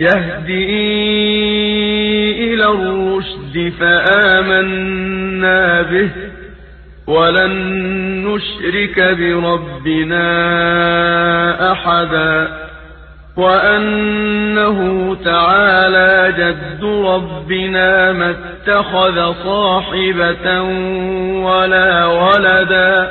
يهدي إلى الرشد فآمنا به ولن نشرك بربنا أحدا وأنه تعالى جد ربنا ما اتخذ صاحبة ولا ولدا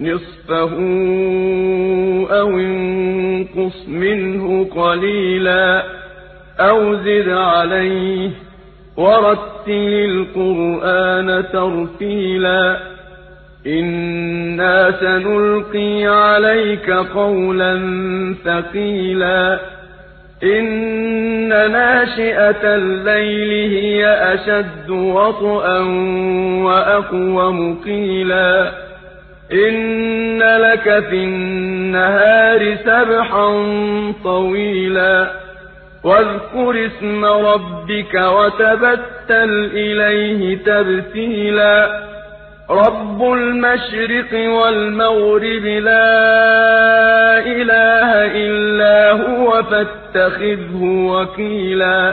نصفه أو انقص منه قليلا أو زد عليه ورتل القرآن ترتيلا إنا سنلقي عليك قولا ثقيلا إن ناشئة الليل هي أشد وطئا وأقوم قيلا إن لك في النهار سبحا طويلا واذكر اسم ربك وتبتل إليه تبتيلا رب المشرق والمغرب لا إله إلا هو فاتخذه وكيلا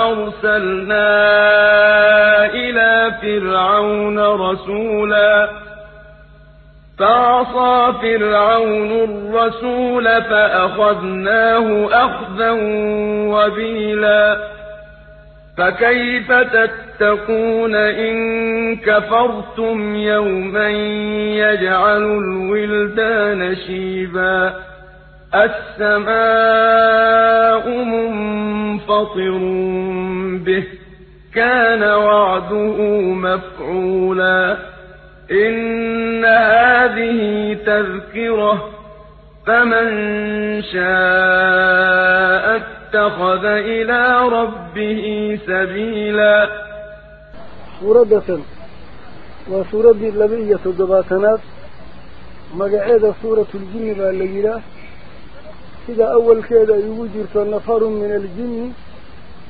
أرسلنا إلى فرعون رسولا فعصى فرعون الرسول فأخذناه أخذا وبيلا. فكيف تتقون إن كفرتم يوما يجعل الولدان شيبا؟ السماء منفطر به كان وعده مفعولا. إن هذه تذكرة فمن شاء اتخذ إلى ربه سبيلا. سورة دسم. وسورة دي اللبية دباتنات مقعيدة سورة الجنة اللي يلاه sida awalkeeda ay ugu jirto nafarun min aljinni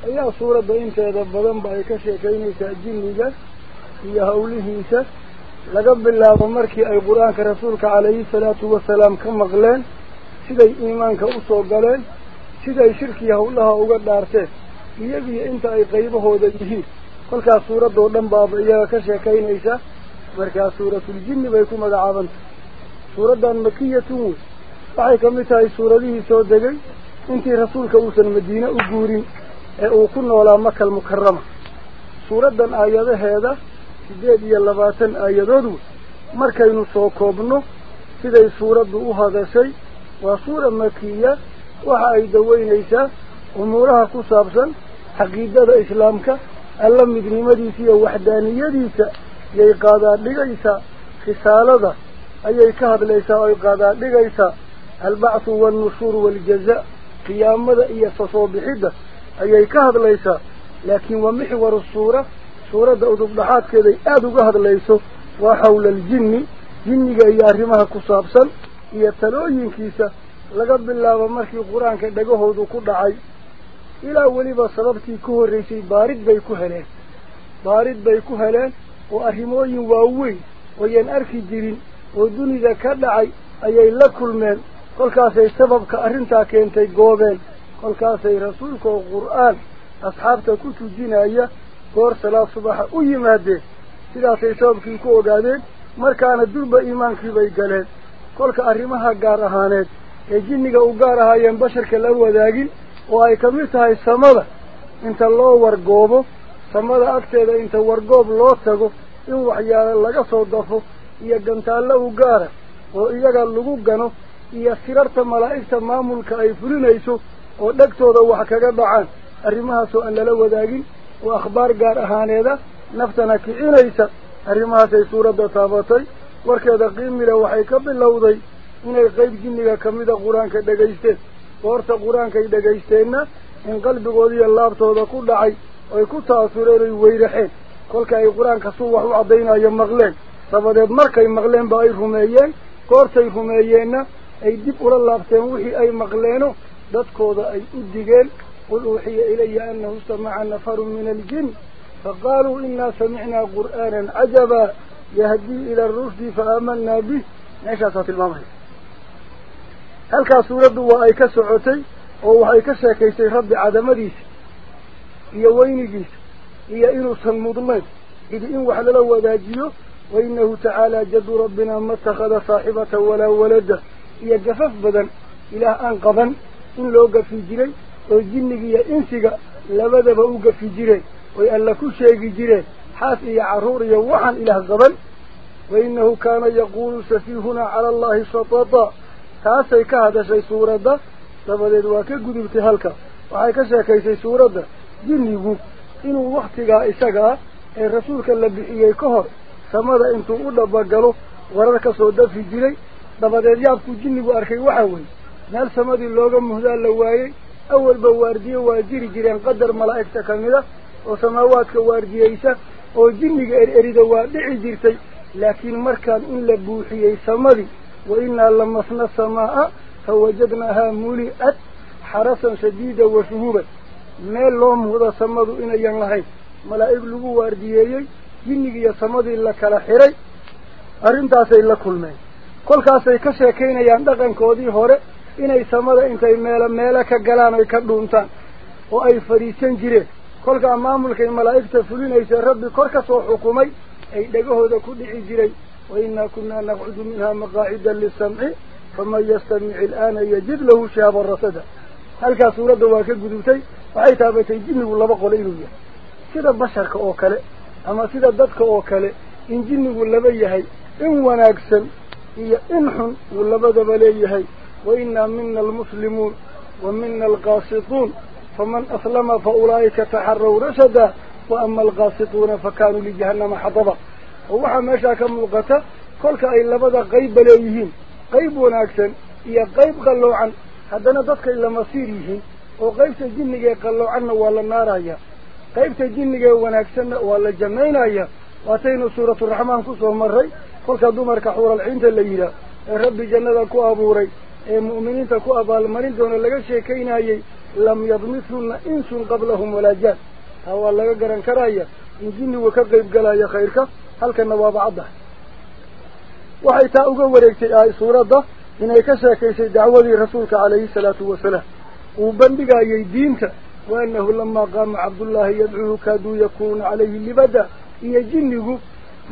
ayaa suuradda inteeda badanba ay ka sheekaynaysaa jinniga iyo hawlihiisa laga bilaabo markii ay qur-aanka rasuulka calayhi salaatu wasalaam ka maqleen siday iimaanka usoo galeen siday shirkii hawlaha uga dhaarteen iyagiyo inta ay qaybahooda yihiin kolkaas suuraddoo dhan baaba iyaga ka sheekaynaysa markaa suuratuljinni bay ku magacaabantah suuraddan makiyatun wey waxay ka mid tahay suuradihii soo degay intii rasuulka uusan madiine u guurin ee uu ku noolaa makal mukarama suuraddan aayadaheeda siddeed iyo labaatan aayadood wey markaynu soo koobno siday suuraddu u hadashay waa suura makiya waxa ay daweynaysaa umuuraha ku saabsan caqiidada islaamka alla midnimadiisa iyo waxdaaniyadiisa yay qaadaadhigaysaa risaalada ayay ka hadlaysaa oy qaadaadhigaysaa albacthu waalnushuur waaljaza qiyaamada iyo sasoo bixidda ayay ka hadlaysaa laakiin waa mixwaru suura suuradda udubdhaxaadkeeday aada uga hadlayso waa xawla aljinni jinniga iyo arrimaha ku saabsan iyo talooyinkiisa laga bilaabo markii qur-aanka dhagahoodu ku dhacay ilaa weliba sababtii ku horraysay baarid bay ku heleen baarid bay ku heleen oo arrimooyin waaweyn ooyan arki jirin oo dunida kolkaasay sababka arrintaa keentay goobeen kolkaasay rasuulka oo qur'aan asxaabta ku tujinaya goor salaad subaxa u yimaadeen. Sidaasay sababkii ku ogaadeen markaana durba iimaankii bay galeen. Kolka arrimaha gaar ahaaneed ee jinniga u gaar ahaayeen basharka la wadaagin oo ay ka mid tahay samada inta loo wargoobo samada agteeda inta wargoob loo tago in waxyaalo laga soo dafo iyo gantaallo u gaara oo iyaga lagu gano iyo sirarta malaa'igta maamulka ay fulinayso oo dhegtooda wax kaga dhacaan arrimahaasoo aan lala wadaagin oo akhbaar gaar ahaaneeda naftana kicinaysa arrimahaasay suuradda taabatay warkeeda qiimile waxay ka bilowday inay qeyb jinniga kamida qur-aanka dhegaysteen goorta qur-aankay dhagaysteenna in qalbigooda iyo laabtooda ku dhacay oy ku ta'asureen oy weyraxeen kolka ay qur-aanka suu wax u caddaynayo maqleen dabadeed markay maqleenba ay rumeeyeen goortay rumeeyeenna أي دب ولا لابتين وحي أي مغلينه كوضا أي أدقين قل أوحي إلي أنه سمع نفر من الجن. فقالوا إنا سمعنا قرآنا عجبا يهدي إلى الرشد فآمنا به. نشاطة المغرب هل كان سورة دواء أي كسعوتي أو أي كساكي سيخب عدم ديس إيا وين جيس إيا إنسا المضمد إذ إن وحل له وإنه تعالى جد ربنا ما اتخذ صاحبة ولا ولده iyo gafaf badan ilaah aan qaban in loo gafi jiray oo jinniga iyo insiga labadaba u gafi jireen oy alla ku sheegi jireen xaas iyo carruur iyo waxaan ilaah qaban wainahu kaana yaquulu safiihuna cala allahi shatata taasay ka hadashay suuradda dabadeed waa ka gudubtay halka waxay ka sheekaysay suuradda jinnigu inuu waktigaa isagaa ee rasuulka la bixiyey ka hor samada intuu u dhabagalo warar ka soo dafi jiray muhdaa la waayey awalba waardiye waa jiri jireen qadar malaa'igta ka mid a oo samaawaadka waardiyeysa oo jinniga er-erida waa dhici jirtay laakiin markaan in la buuxiyey samadii wa innaa lamasna samaa'a fawajadnaahaa muli'at xarasan shadiida wa shuhuuban meel loo muhdo samadu inayan lahayn malaa'ig lagu waardiyeeyey jinnigiiyo samadii la kala xiray arrintaasay la kulmeen inay samada intay meelo meelo ka galaan oy ka dhuuntaan oo ay fadhiisan jireen kolkaa maamulkay malaa'igta fulinaysa rabbi kor ka soo xukumay ay dhegahooda ku dhici jiray wa innaa kunnaa naqcudu minha maqaacida lisamci faman yastamic ilaana yajid lahu shihaaban rasada halkaas suuradda waa ka gudubtay waxay taabatay jinnigu laba qole inuu yahay sida basharka oo kale ama sida dadka oo kale in jinnigu laba yahay in wanaagsan إيا إنحن ولبد بليهي وإنا منا المسلمون ومنا القاسطون. فمن أسلم فأولئك تحروا رشدا. وأما القاسطون فكانوا لجهنم حضبا هو حماشا كمغتا كلك أي لبد قيب بليهين قيب ناكسا إيا قيب قلوا عن. هذا دفك إلا مصيرهين وقيب تجنك قلوا عنا ولا النار هيا قيب تجنك ونكسن ولا جمعين هيا واتينا سورة الرحمن كسوة مرة. La yidhaah ee rabbi jannada ku abuuray ee mu'miniinta ku abaalmarin doona laga sheekaynayey lam yadmithunna insun qablahum walaa jaan taa waa laga garan karaya in jinnigu ka qayb galaya khayrka halkana waaba caddahay waxay taa uga wareegtay ahay suuradda inay ka sheekaysay dacwadii rasuulka calayhi salaatu wasalaam uu bandhigayay diinta wa annahu lamaa qaama cabdullaahi yadcuuhu kaaduu yakunuuna calayhi libada iyo jinnigu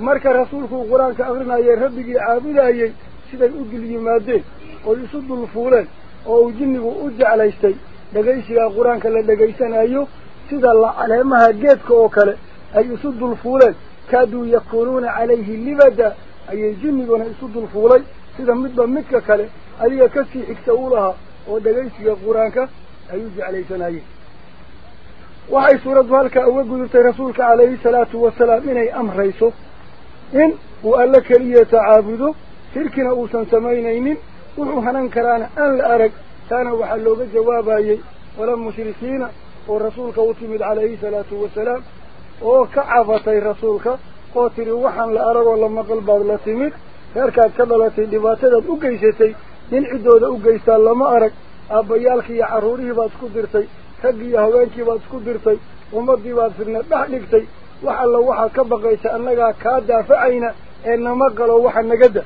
marka rasuulkuu qur-aanka akrinayay rabbigii caabudayey siday u dul yimaadeen oy isu dul fuuleen oo uu jinnigu u jeclaystay dhegaysigaa qur-aanka la dhegaysanayo sida la caleemaha geedka oo kale ay isu dul fuuleen kaaduu yakuunuuna calayhi libada ayay jinniguna isu dul fuulay sida midba midka kale adiga kasii xigta u lahaa oo dhegaysiga qur-aanka ay u jeclaysanayeen waxay suuraddu halkaa uga gudubtay rasuulka calayhi salaatu wasalaam inay amrayso mushrikiina oo rasuulka u timid calayhi salaatu wasalaam oo ka cafatay rasuulka oo tidhi waxaan la aragoo la maqal baad la timid reerkaad ka dhalatay dhibaatadaad u geysatay nin ciddooda u geystaa lama arag aabbayaalkii iyo carruurihii baad isku dirtay raggii iyo haweenkii baad isku dirtay ummaddii baad fidna dhex dhigtay wax alla waxaad ka baqaysa annagaa kaa daafacayna ee nama galo waxa naga da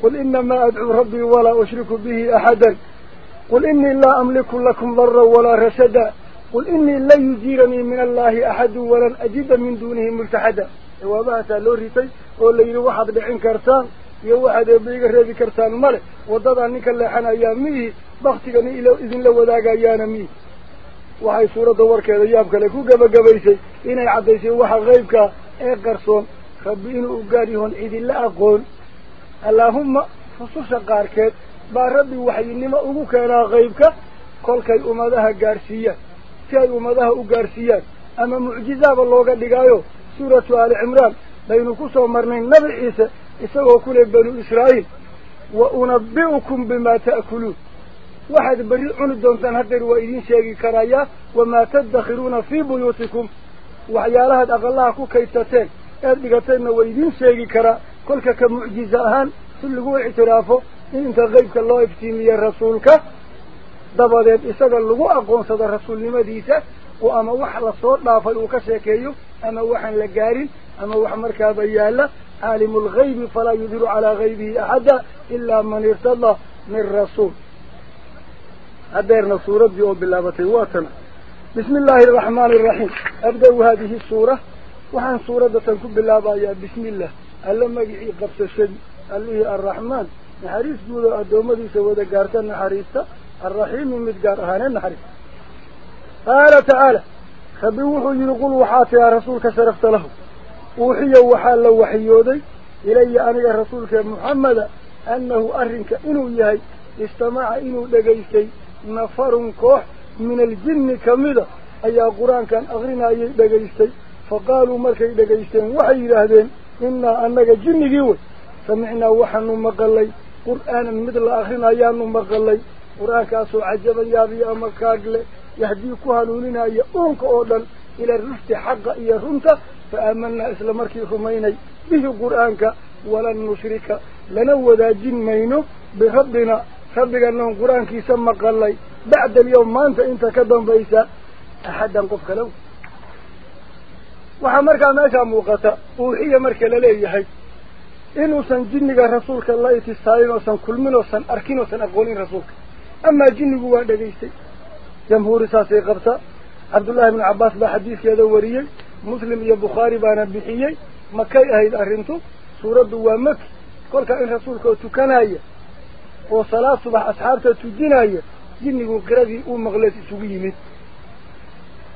qul inamaa adcuu rabbii walaa ushriku bihi axadan qul inii laa amliku lakum daran walaa rashada qul inii lan yujiiranii min allahi axadu walan ajida min duunihi multaxada jawaabahasaa loo ritay oo la yidhi waxaad dhicin kartaan iyo waxaad eeba iga reebi kartaan male waddadaa ninka leexanayaa miihi ku gebagabaysay inay caddaysay waxa qaybkaa ee qarsoon rabbi inuu u gaar yahoon cidinla aqoon allaahumma rususha qaarkeed baa rabbi waxyinimo ugu keenaa qaybka kolkay ummadaha gaadhsiiyaan si ay ummadaha u gaadhsiiyaan ama mucjizaaba looga dhigaayo suuratu aali cimraan baynu ku soo marnay nabi ciise isagoo ku leh banu israa'iil wa unabbi'ukum bimaa ta'kuluun واحد بري عنو دونتان هدر وإذين شاقي كرايا وما تدخرون في بيوتكم. وحيالها دقلاكو كيتتين. أردقتين وإذين شاقي كرا. كلك كمعجزهان سلقوا اعترافه إنت غيبك الله افتيني يا رسولك. دابا دبادات إساق اللقوء أقوم صدى الرسول لما ديسة. وأما واحد لصور دافلوك شاكيو أما واحد لقارن أما واحد مركب يالا عالم الغيب فلا يدر على غيبه أحدا إلا من ارتضى من رسول. أدرنا صورة ديو بالله تيواتنا بسم الله الرحمن الرحيم. أبدأ هذه السورة. وحن سورة تنكب بالله يا بسم الله. ألم يجي قبس السد اللي الرحمن. نحريس دولة الدومة دي سوى دقارتا نحريستا. الرحيم ومدقار هانا نحريس. قال تعالى خبيوه ينقل وحات يا رسولك شرفت له. وحي وحال لو وحيودي إلي أنا يا رسولك محمد. أنه أرنك إنو يهي. استمع إنو لقيسي kamida ayaa qur-aankan akrinayay dhegaystay fa qaaluu markay dhegaysteen waxay yidhaahdeen innaa annaga jinnigii wey samicnaa waxaanu maqalay qur'aanan mid la akrinayaanu maqalay qur-aankaasoo cajaban yaabiyo ama kaagle yahdii ku hanuuninaya uunka oo dhan ila rushti xaqa iyo runta fa aamanaa isla markii rumaynay bihi qur'aanka walan nushrika lana wadaajin mayno birabbina rabbiganan qur-aankiisa maqalay bacda alyawm maanta inta ka dambaysa axaddan qof kale waxaa markaa meeshaa muuqata uuxiya marka laleeyahay inuusan jinniga rasuulka la itisaalin oosan kulmin oosan arkin oosan aqoonin rasuulka amaa jinnigu waa dhegaystay jamhuuri saasay qabta cabdullaahi ibnu cabbaas baa xadiidkeeda wariyey muslim iyo bukhaari baana bixiyey makay ahayd arrintu suuraddu waa maki kolkaa in rasuulka oo tukanaya uu maqleed isugu yimid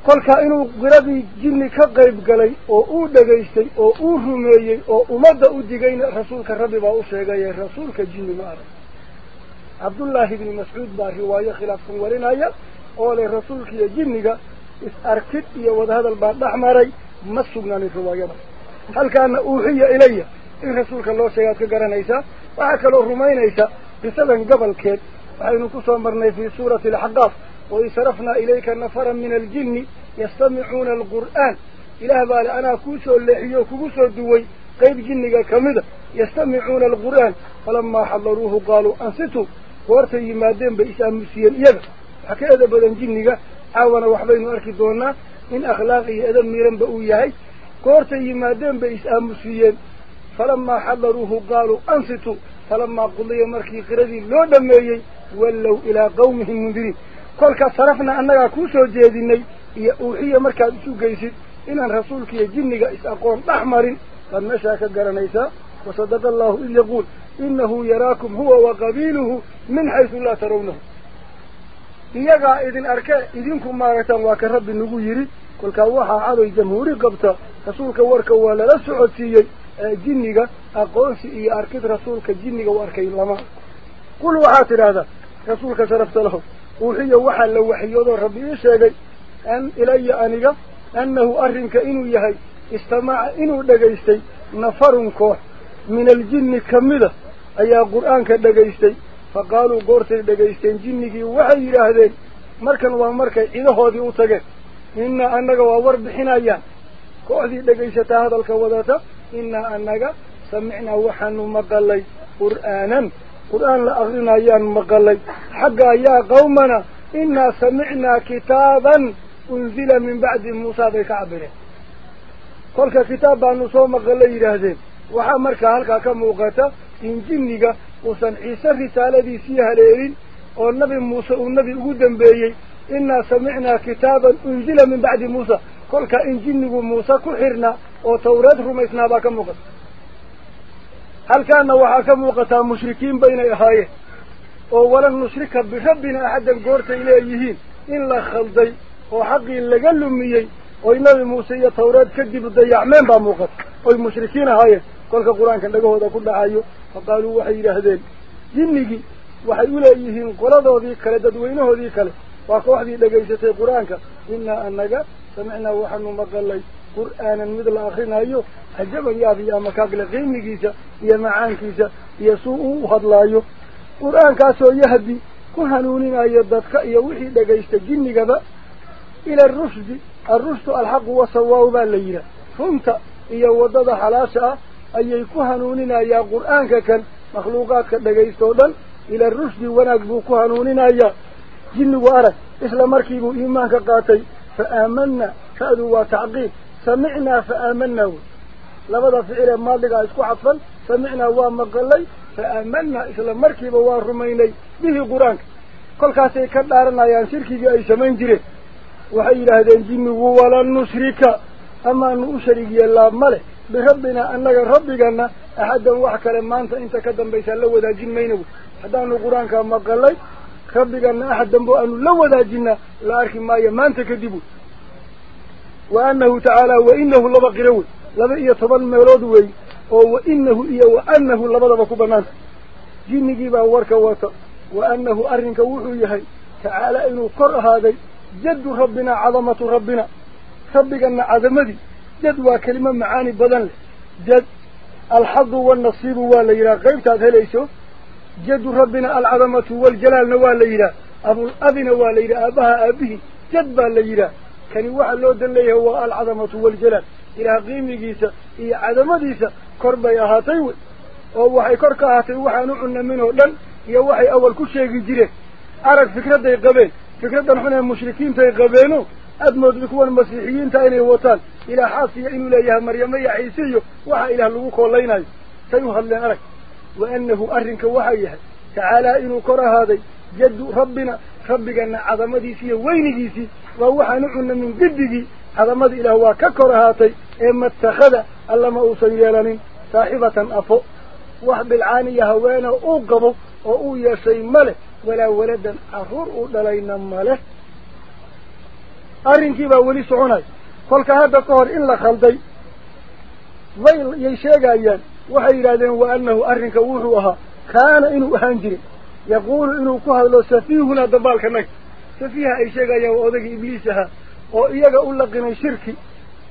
kolkaa inuu qiradii jinni ka qayb galay oo uu dhegaystay oo uu rumeeyey oo ummadda u digayna rasuulka rabbi baa u sheegaye rasuulka jinni ma arag cabdullaahi ibni mascuud baa riwaayo khilaafsan warinaya oo leh rasuulka iyo jinniga is arkid iyo wadahadal baa dhex maray ma sugnaanin riwaayada halkaana uuxiya ilaya in rasuulka loo sheegaad ka garanaysaa waxaa kaloo rumaynaysa alxaqaaf waid sarafnaa ilayka nafaran min aljinni yastamicuuna alqur'aan ilaah baa le anaa kuu soo leexiyo o kugu soo duway qayb jinniga kamida yastamicuuna alqur'aan falamaa xadaruuhu qaaluu ansituu goortay yimaadeen bay is-aamusiyeen iyaga waxaa ka eda badan jinniga caawana waxbaynu arki doonaa in akhlaaq iyo edab miiranba uu yahay goortay yimaadeen bay is-aamusiyeen falamaa xadaruuhu qaaluu ansituu فلما قل قضي مركي قردي لو دميي ولو إلى قومه المنذري قل كصرفنا أننا كوسو جيديني. يا أوحي مركا إسو غيسيد إن رسولك يا جنغا اس اقون احمرين فنشاك غرنيسا وصدق الله ان يقول إنه يراكم هو وقبيله من حيث لا ترونه. يغا إذن أركا إذنكم ما غتان واك ربي نغو يري كل كا وها جمهوري قبطة. رسولك وركا ولا لا سوتيه iyo arkid rasuulka jinniga u arkay lama qul waxaad tidhaahdaa rasuulka sharafta laho uuxiya waxaa la waxyoodoo rabbi ii sheegay an ilaya aniga annahu arrinka inuu yahay istamaca inuu dhegaystay nafarun koox min aljinni kamida ayaa qur'aanka dhegaystay fa qaaluu goortay dhegaysteen jinnigii waxay yidhaahdeen markan waa markay cidahoodii u tageen innaa annaga waa war bixinayaan kooxdii dhegaysataa hadalka wadata innaa annaga samicnaa waxaanu maqalay qur'aanan qur'aan la akrinayaan maqalay xagga yaa qawmana innaa samicnaa kitaaban unzila min bacdi muusaa bay ka cabireen kolka kitaab baanu soo maqalay yidhaahdeen waxaa markaa halkaa ka muuqata in jinniga uusan ciise risaaladiisii haleelin oo nabi muuse uu nebi ugu dambeeyey innaa samicnaa kitaaban muuse ku xirnaa oo tawreed rumaysnaa baa ka muuqata halkaana waxaa ka muuqataa mushrikiin baynay ahaayeen oo walan nushrika birabbina axaddan goortay leeyihiin in la khalday oo xaqii laga lumiyey oy nabi muuse iyo tawreed kadib dayacmeen baa muuqata oy mushrikiin ahaayeen kolka qur-aanka dhagahooda ku dhacayo fa qaaluu waxay yidhaahdeen jinnigii waxay u leeyihiin qoladoodii kale dadweynahoodii kale waa kooxdii dhegaysatay qur-aanka innaa annaga samicnaa waxaanu maqalay qur'aanan mid la akrinayo cajaban yaabiyo ama kaagle qiimigiisa iyo macaankiisa iyo suu u hadlaayo qur-aankaasoo yahdi ku hanuuninayo dadka iyo wixii dhegaysta jinnigaba ila arushdi alrushdu alxaqu wasawaaw baa la yidhaah runta iyo waddada xalaasha ah ayay ku hanuuninayaa qur'aanka kan makhluuqaadka dhagaystoo dhan ila rushdi wanaag buu ku hanuuninayaa jinnigu arag isla markiibuu iimaanka qaatay fa aamanna ra'du waa tacqiib samicnaa fa aamanaa wey labada ficil ee maadigaa isku cadfan samicnaa waa maqalay fa aamanaa isla markiiba waa rumaynay bihi qur-aanka kolkaasay ka dhaaranayaan shirkigii ay samayn jireen waxay yidhaahdeen jinnigu walan nushrika amaanu u sharig yeellaa male birabbinaa annaga rabbigana axaddan wax kale maanta inta ka dambaysaa la mayna wey haddaanu qur-aanka maqalay rabbigana axad dambo aanu la wadaajinaa la arki maayo maanta kadib wey wa annahu tacaala wa inahu laba qiro wey laba iyo toban meelood wey oo wa inahu iyo wa annahu labadaba ku banaanta jinnigii baa warka wata wa annahu arrinka wuxuu yahay tacaala inuu kor جد ربنا العظمة والجلال نوال نواليرا أبو نوال نواليرا أبها أبيه جد باليرا كان يوحى اللود اللي هو العظمة والجلال. إلى قيمة جيسة إلى عظمة جيسة كربا يا هاتيو ووحي كركا هاتيو وحى نوعنا منه. لن يا وحي أول كل شيء يجيره. عرق فكرة ده يقبين فكرة ده نحن المشركين ده يقبينه أدمو ذلكوا المسيحيين تاني وطان. إلى حاصي إنو لا يا مريم يا عيسي وحى إلى اللوك والليناي. سيوها اللي أرك. وأنه أرنك وحيها تعالى إن كره هذا. جد ربنا. ربك أن عظمتي سيه وينك سيه وهو حنحن من جدك. عظمتي إلى هو ككره إما اتخذ. الله ما أوصي لنين صاحبة أفو. وحب العاني هوانا أوقبه وأو يسي ملك. ولا ولدا أخر أدلين ملك. أرنك وليس سعوني فالك هذا قهر إلا خلدي. ويل يشيق أيان yaquulu inuu ku hadlo safiihunaa dabaalka nag safiiha ay sheegayaan waa odagii ibliis ahaa oo iyaga u laqinay shirki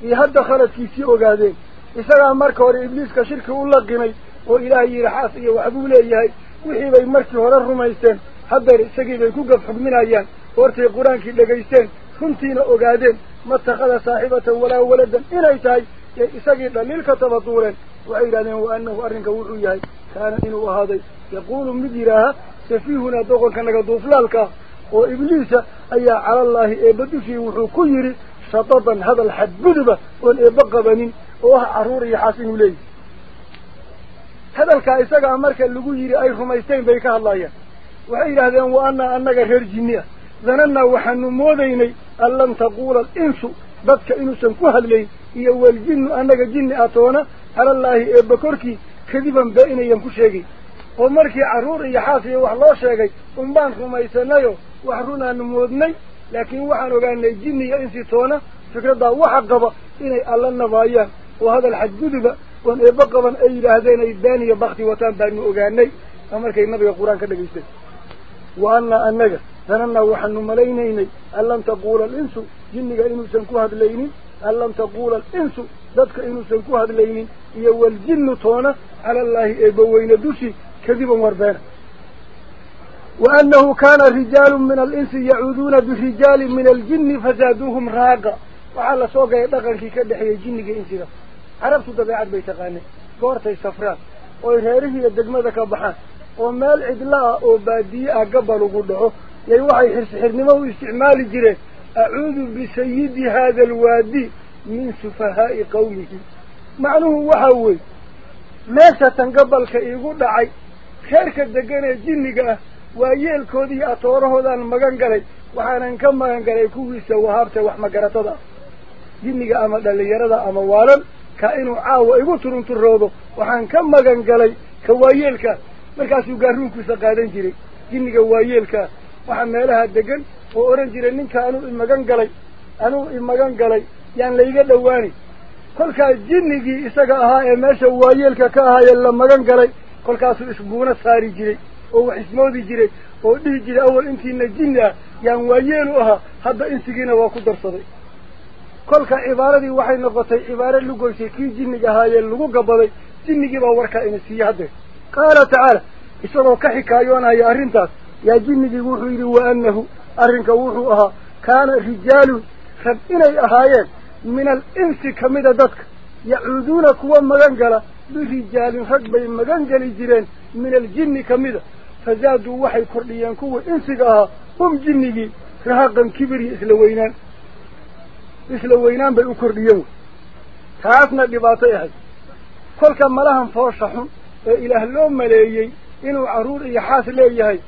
iyo hadda khaladkiisii ogaadeen isagaa marka hore ibliiska shirki u laqinay oo ilaahay yidhi xaas iyo waxbuu leeyahay wixii bay markii hore rumaysteen haddeer isagii bay ku gaf xugminayaan hortay qur-aankii dhegaysteen runtiina ogaadeen matakhada saaxibatan walaa waladan inay tahay ee isagii dhaliil ka tabaduureen safiihunaa doqonka naga duuflaalkaa oo ibliisa ayaa calallaahi eebba dushii wuxuu ku yidhi shatadan hadal xadguduba oon eebba qabanin oo ah carruur iyo xaas inuu leeyahy hadalkaa isagaa marka lagu yidhi ay rumaysteen bay ka hadlayaan waxay yidhahdeen wa annaa annaga reer jinni ah danannaa waxaanu moodaynay an lan taquula alinsu dadka inuusan ku hadlayn iyo waljinnu annaga jinni atoona calallaahi eebba korkii kadiban bee inayan ku sheegin oo markii carruur iyo xaas iyo wax loo sheegay unbaan rumaysanayo wax runaanu moodnay laakiin waxaan ogaanay jinni iyo insi toona fikraddaa waxa qaba inay alla nabaayaan oo hadal xadguduba oon eebba qaban ay yidhaahdeen ay been iyo bakti wataan baanu ogaanay a markay nabiga qur-aan ka dhagaystay wa annaa annaga danannaa waxaanu malaynaynay an lam taquula alinsu jinniga inuusan ku hadlaynin an lam taquula alinsu dadka inuusan ku hadlaynin iyo waljinnu toona cala allaahi eebbaweyne dushi kadiban warbeena wa annahu kaana rijaalu min alinsi yacuuduuna birijaali min aljinni fasaaduuhum raaqa waxaa la soo galay dhaqankii ka dhexeeyey jinniga ah ah sufahaa'i qawmihi macnuhu waxa weeye meesha tan gabalka iigu dhacay reerka degan ee jinniga ah waa yeelkoodii atoorahoodaan magan galay waxaanan ka magan galay kuwiisa wahaabta wax magaratada ah jinniga ama dhallinyarada ama waalan ka inuu caawa igu turunturoodo waxaan ka magan galay ka waayeelkaa markaasuu gaaruunkiisa qaadan jiray jinniga waayeelkaa waxaa meelaha degan oo odhan jiray ninka anuu imagan galay anuu imagan galay yaan layga dhowaani kolkaas jinnigii isaga ahaa ee meesha waayeelka ka ahaayee la magan galay kolkaasuu isbuuna saari jiray oo wax ismoodi jiray oo dhihi jiray awal intiina jinni ah yaan waayeelu ahaa hadda insigiina waa ku darsaday kolka cibaaradii waxay noqotay lugoysay kii jinniga ahaayee lagu gabaday jinnigii baa warkaa ina siiyey haddee qaala tacaala isagoo ka xikaayoonaya arrintaas yaa jinnigii wuxuu yidhi wa annahu أرنك وحوها كان رجال فبإني أهايات من الإنس كمدة دتك يعودون كوا مغنجلة برجال حق بين مغنجل جيران من الجن كمدة فزادوا وحي كرليان كوا إنس أها هم جنه رهاقا كبري إسلوينان إسلوينان بل أكرليان تعافنا لباطئها كل كما لهم فرشحهم إله اللهم ليهي إنو عرور إيحاث ليهي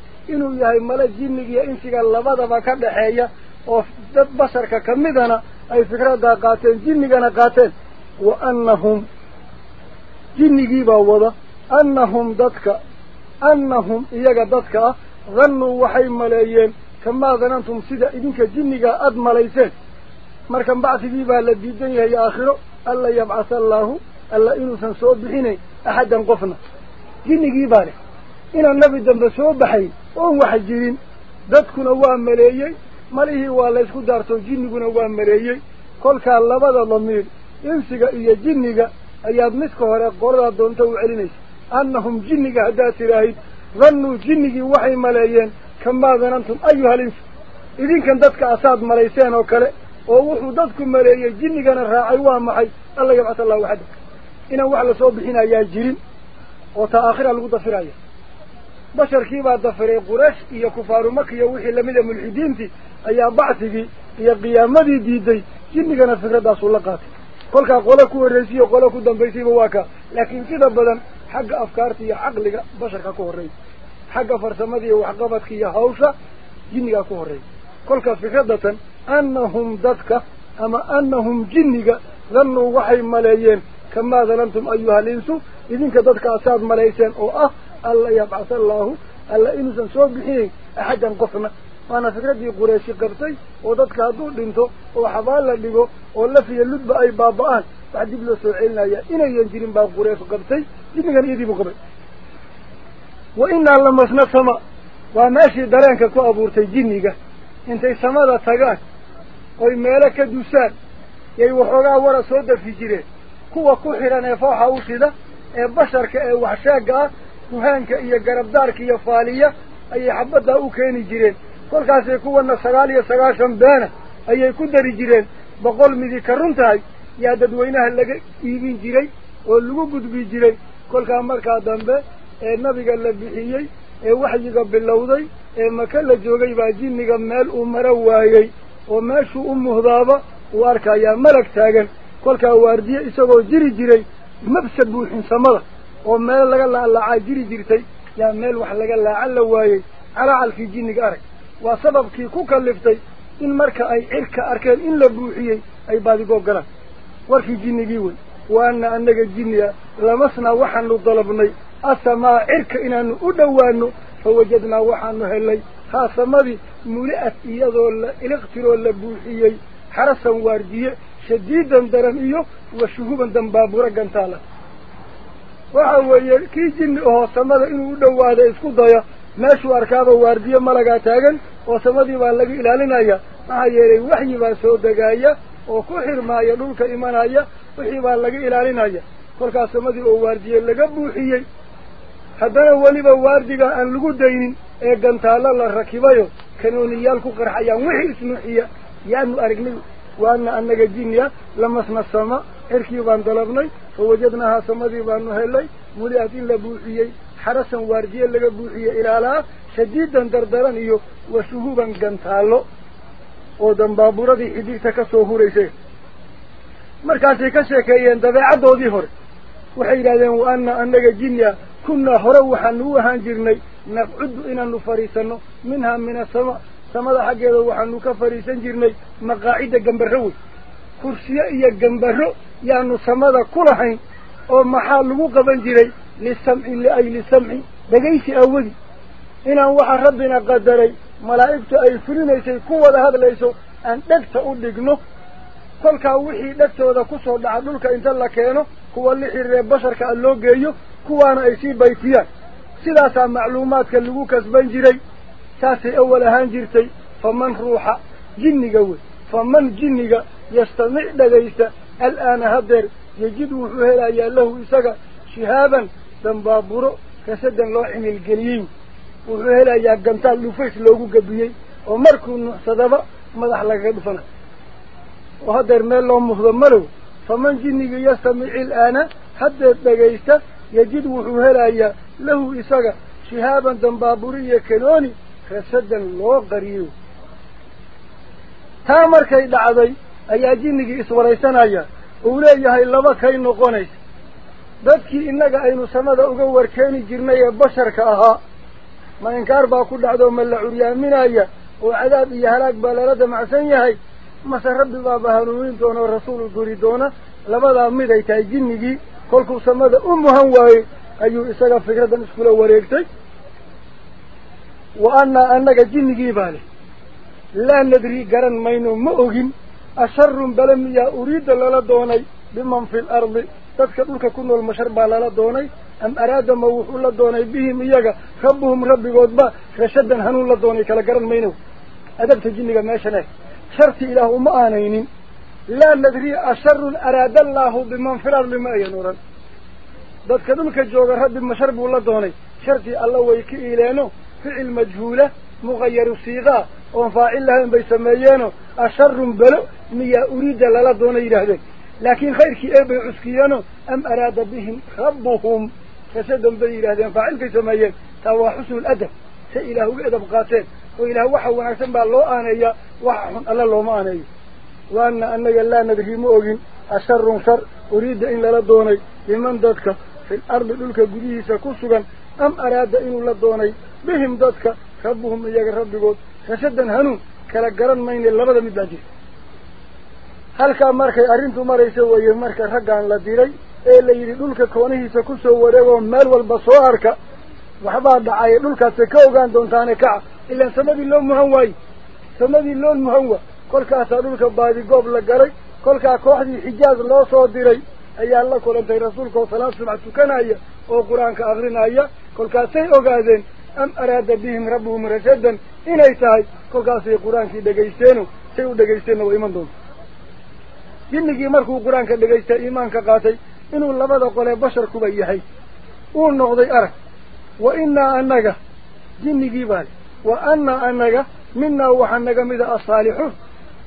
insiga labadaba ka dhaxeeya oo dad basharka ka midana ay fikraddaa qaateen jinnigana qaateen wa annahum jinnigiibaa wada annahum dadka annahum iyaga dadka ah dhannuu waxay maleeyeen kamaa danantum sida idinka jinnigaa aada malayseen markan bacsigii baa la diidan yahay aakhiro alla yabcasa allaahu alla inuusan soo bixinayn axaddan qofna jinnigii baa leh inaan nabi dambe soo baxayn oon wax jirin dadkuna waa maleeyey malihii waa laysku daarto jinniguna waa maleeyey kolkaa labada damiir insiga iyo jinniga ayaad midka hore qoradaa doonta u celinaysa annahum jinniga haddaad tidhaahid dhannuu jinnigii waxay maleeyeen kamaa danantum ayuhal insu idinkan dadka asaad malayseen oo kale oo wuxuu dadku maleeyey jinnigana raacay waa maxay alla yabcas allahu axada inaan wax lasoo bixinayaa dafiray quraysh iyo kufaaru maka iyo wixii lamida mulxidiintii ayaa bacsigii iyo qiyaamadii diiday jinnigana fikraddaasuu la qaatay kolkaa qole ku horraysiyo qole ku dambaysayba waa kaa laakiin sida badan xagga afkaarta iyo caqliga basharka ku horreeya xagga farsamada iyo waxqabadka iyo hawsha jinnigaa ku horreeya kolka fikradatan annahum dadka ama annahum jinniga dhannuu waxay maleeyeen kamaa danantum ayuha linsu idinka dadka asaad malayseen oo ah axaddan qofna waana fikraddii qurayshi qabtay oo dadka hadduu dhinto oo xabaal la dhigo oo lafiya ludba ay baaba'aan wax dib loo soo celinaya inayan jirin baa quraysh qabtay jinnigan iyadii buu qabay wa inaa lamasna sama waa meeshii dareenka ku abuurtay jinniga intay samada tagaan oy meelo ka dusaan yay waxoogaa wara soo dafi jireen kuwa ku xidhan ee fooxa u ah xabaddaa u keeni jireen kolkaasay kuwana sagaal iyo sagaashan beena ayay ku dari jireen boqol midi ka run tahay yaa dadweynaha laga iibin jiray oo lagu gudbi jiray kolkaa markaa dambe ee nabiga la bixiyey ee waxyiga bilowday ee maka la joogay baa jinniga meel uu maro waayey oo meeshuu u muhdaaba uu arkayaa malag taagan kolkaa waardiye isagoo jiri jiray mabsa buuxin samada oo meel laga laalaacaa jiri jirtay yaa meel wax laga laacan la waayey calaacalkii jinniga arag waa sababkii ku kaliftay in marka ay cirka arkeen in la buuxiyey ay baadigoo galaan warkii jinnigii wey waana annaga jinniya lamasnaa waxaanu dalabnay asamaa cirka inaanu u dhowaano fawajadnaa waxaanu helay haa samadii muli'ad iyadoo la iliqtiroo la buuxiyey xarasan waardiye shadiidan daran iyo wa shuhuban dambaabura gantaala waxa weeye kii jinni ahoo samada inuu u dhowaado isku daya meeshuu arkaaba waardiye malagaa taagan oo samadii baa laga ilaalinaya maxaa yeelay waxyi baa soo degaaya oo ku xirmaaya dhulka imanaya wixii baa laga ilaalinaya kolkaas samadii oo waardiye laga buuxiyey haddana weliba waardiga aan lagu daynin ee gantaallo la rakibayo kanooniyaal ku qarxayaan wixii isnuuxiya yaanu aragnay fawajadnaahaa samadii baanu helay muli'ad in la buuxiyey xarasan waardiye laga buuxiyey ilaalaa shadiidan dardaran iyo wa shuhuban gantaallo oo dambaaburadii xidigta ka soo huraysay markaasay ka sheekeeyeen dabeecaddoodii hore waxay yidhahdeen wa anna annaga jinniya kunnaa hore waxaanu u ahaan jirnay naqcuddu inaanu fadhiisanno minhaa min asama wey kursiyo iyo gambarro yaanu samada ku lahayn oo maxaa lagu qaban jiray lisamci liajli samci dhegaysi awadi inaan waxa rabbina qadaray malaa'igtu ay fulinaysay ku wada hadlayso aan dhegta u dhigno kolkaa wixii dhegtooda ku soo dhaca dhulka inta la keeno kuwa la xiriiree basharka a loo geeyo kuwaana ay sii baytiyaan sidaasaa macluumaadka lagu kasban jiray wey faman jinniga yastamic dhagaysta al'aana haddeer yejid wuxuu helayaa lahu isaga shihaaban dambaaburo kasadan loo cimilgeliyey wuxuu helayaa gantaal dhufays loogu gabiyey oo markuu nuucsadaba madax lagaga dhufana oo haddeer meel loo muhdo malow faman jinnigii yastamici ilaana haddeer dhagaysta yejid wuxuu helayaa lahu isaga shihaaban dambaaburi iyo kanooni kasadan loo qariyo. Taa markay dhacday ayaa jinnigii iswaraysanaya uu leeyahay laba kay noqonaysa dadkii innaga aynu samada uga warkeeni jirnay ee basharka ahaa ma inkaar baa ku dhacdo ma la curyaaminaya oo cadaab iyo halaag baa lala damacsan yahay mase rabbi baaba hanuunin doona oo rasuul guri doona labadaa mid ay tahay jinnigii kolkuu samada u muhan waayey ayuu isaga fikraddan iskula wareegtay nadri garan mayno ma ogin asharun bale miyaa uriidda lala doonay biman fi lardi dadka dhulka ku nool mashar baa lala doonay am araada ma wuxuu la doonay bihim iyaga rabbuhum rabbigoodba rashadan hanuun la doonay kala garan mayno adabta jinniga meeshan eh sharti ilaah uma aanaynin laa nadri asharun araada allaahu biman fi lardi ma ayan odhan dadka dhulka jooga rabbi mashar buu la doonay shartii alla way ka iileeno فعل مجهولة مغير صيغة وفاعل لها من بيسا أشر بلو مي أريد للا دون إلهدك لكن خير كي أبي عسكيانو أم أراد بهم ربهم فسد بي إلهدين فاعل كي سميان تاوى حسن الأدب. سإله بأدب قاتل. وإله وحو ونعسن بها الله آنيا وحو ألا الله ما آنيا وأن أن يلا ندري مؤغن أشر شر أريد إن للا دوني. لمن ذاتك؟ في الأرض للك قديسة كسوغا أم أراد إن للا دوني؟ Kala garan mayne labada mid baa jirta halkaa markay arrintu maraysa weeye marka raggaan la diray ee la yidhi dhulka koonihiisa ku soo wareegoo meel walba soo arka waxbaa dhacaya dhulkaasay ka ogaan doontaane kaca ilaan samadii loo muhan waaye samadii loo muhan waa kolkaasaa dhulka baadigoob la galay kolkaa kooxdii xijaaz loo soo diray ayaa la kulantay rasuulka oo salaad subax tukanaya oo qur-aanka akrinaya kolkaasay ogaadeen am araada bihim rabbuhum rashadan inay tahay kolkaasay qur'aankii dhegaysteeno say u dhegaysteenna waa iman doonta jinnigii markuu qur'aanka dhegaystay iimaanka qaatay inuu labada qolee basharkuba yahay. Uu noqday arag wa innaa annaga jinnigii baa le wa annaa annaga minaa waxaa naga mida asaalixuun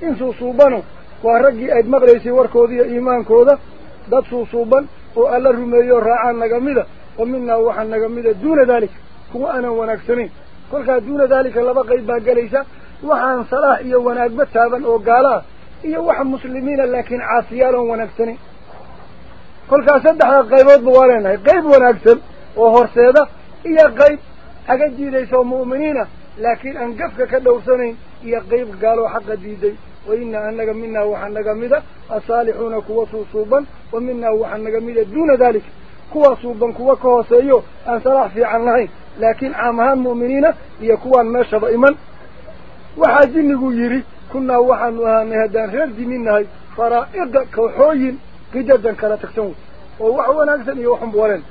in suusuubano waa raggii ayd maqlaysay warkoodiiyo iimaankooda. Dad suusuuban oo alla rumeeyo raacaan naga mida wa minaa waxaa naga duuna daalika كوا أنا ونكسني كل دون ذلك الله بقي باجليسا وحن صلاح يا ونكبت ثابن وقالا يا وحن مسلمين لكن عصيان ونكسني كل كاسد حق غيبات بوالنا غيب ونكسن وهر سيدا يا غيب أجد ليس مؤمنين. لكن أنقفك كدوسني يا غيب قالوا حق جديد وإنا أنك منا وحنك مذا أصالحونك وصوصوبا ومنا وحنك مذا دون ذلك. Aan salaax fiican lahayn laakiin caam ahaan mu'miniina iyo kuwaan meeshaba iman waxaa jinnigu yidhi kunnaa waxaanu ahaanay haddaan reer jinni nahay faraa'iqa kooxooyin gidadan kala tagsan wey oo wax wanaagsan iyo waxunba waleen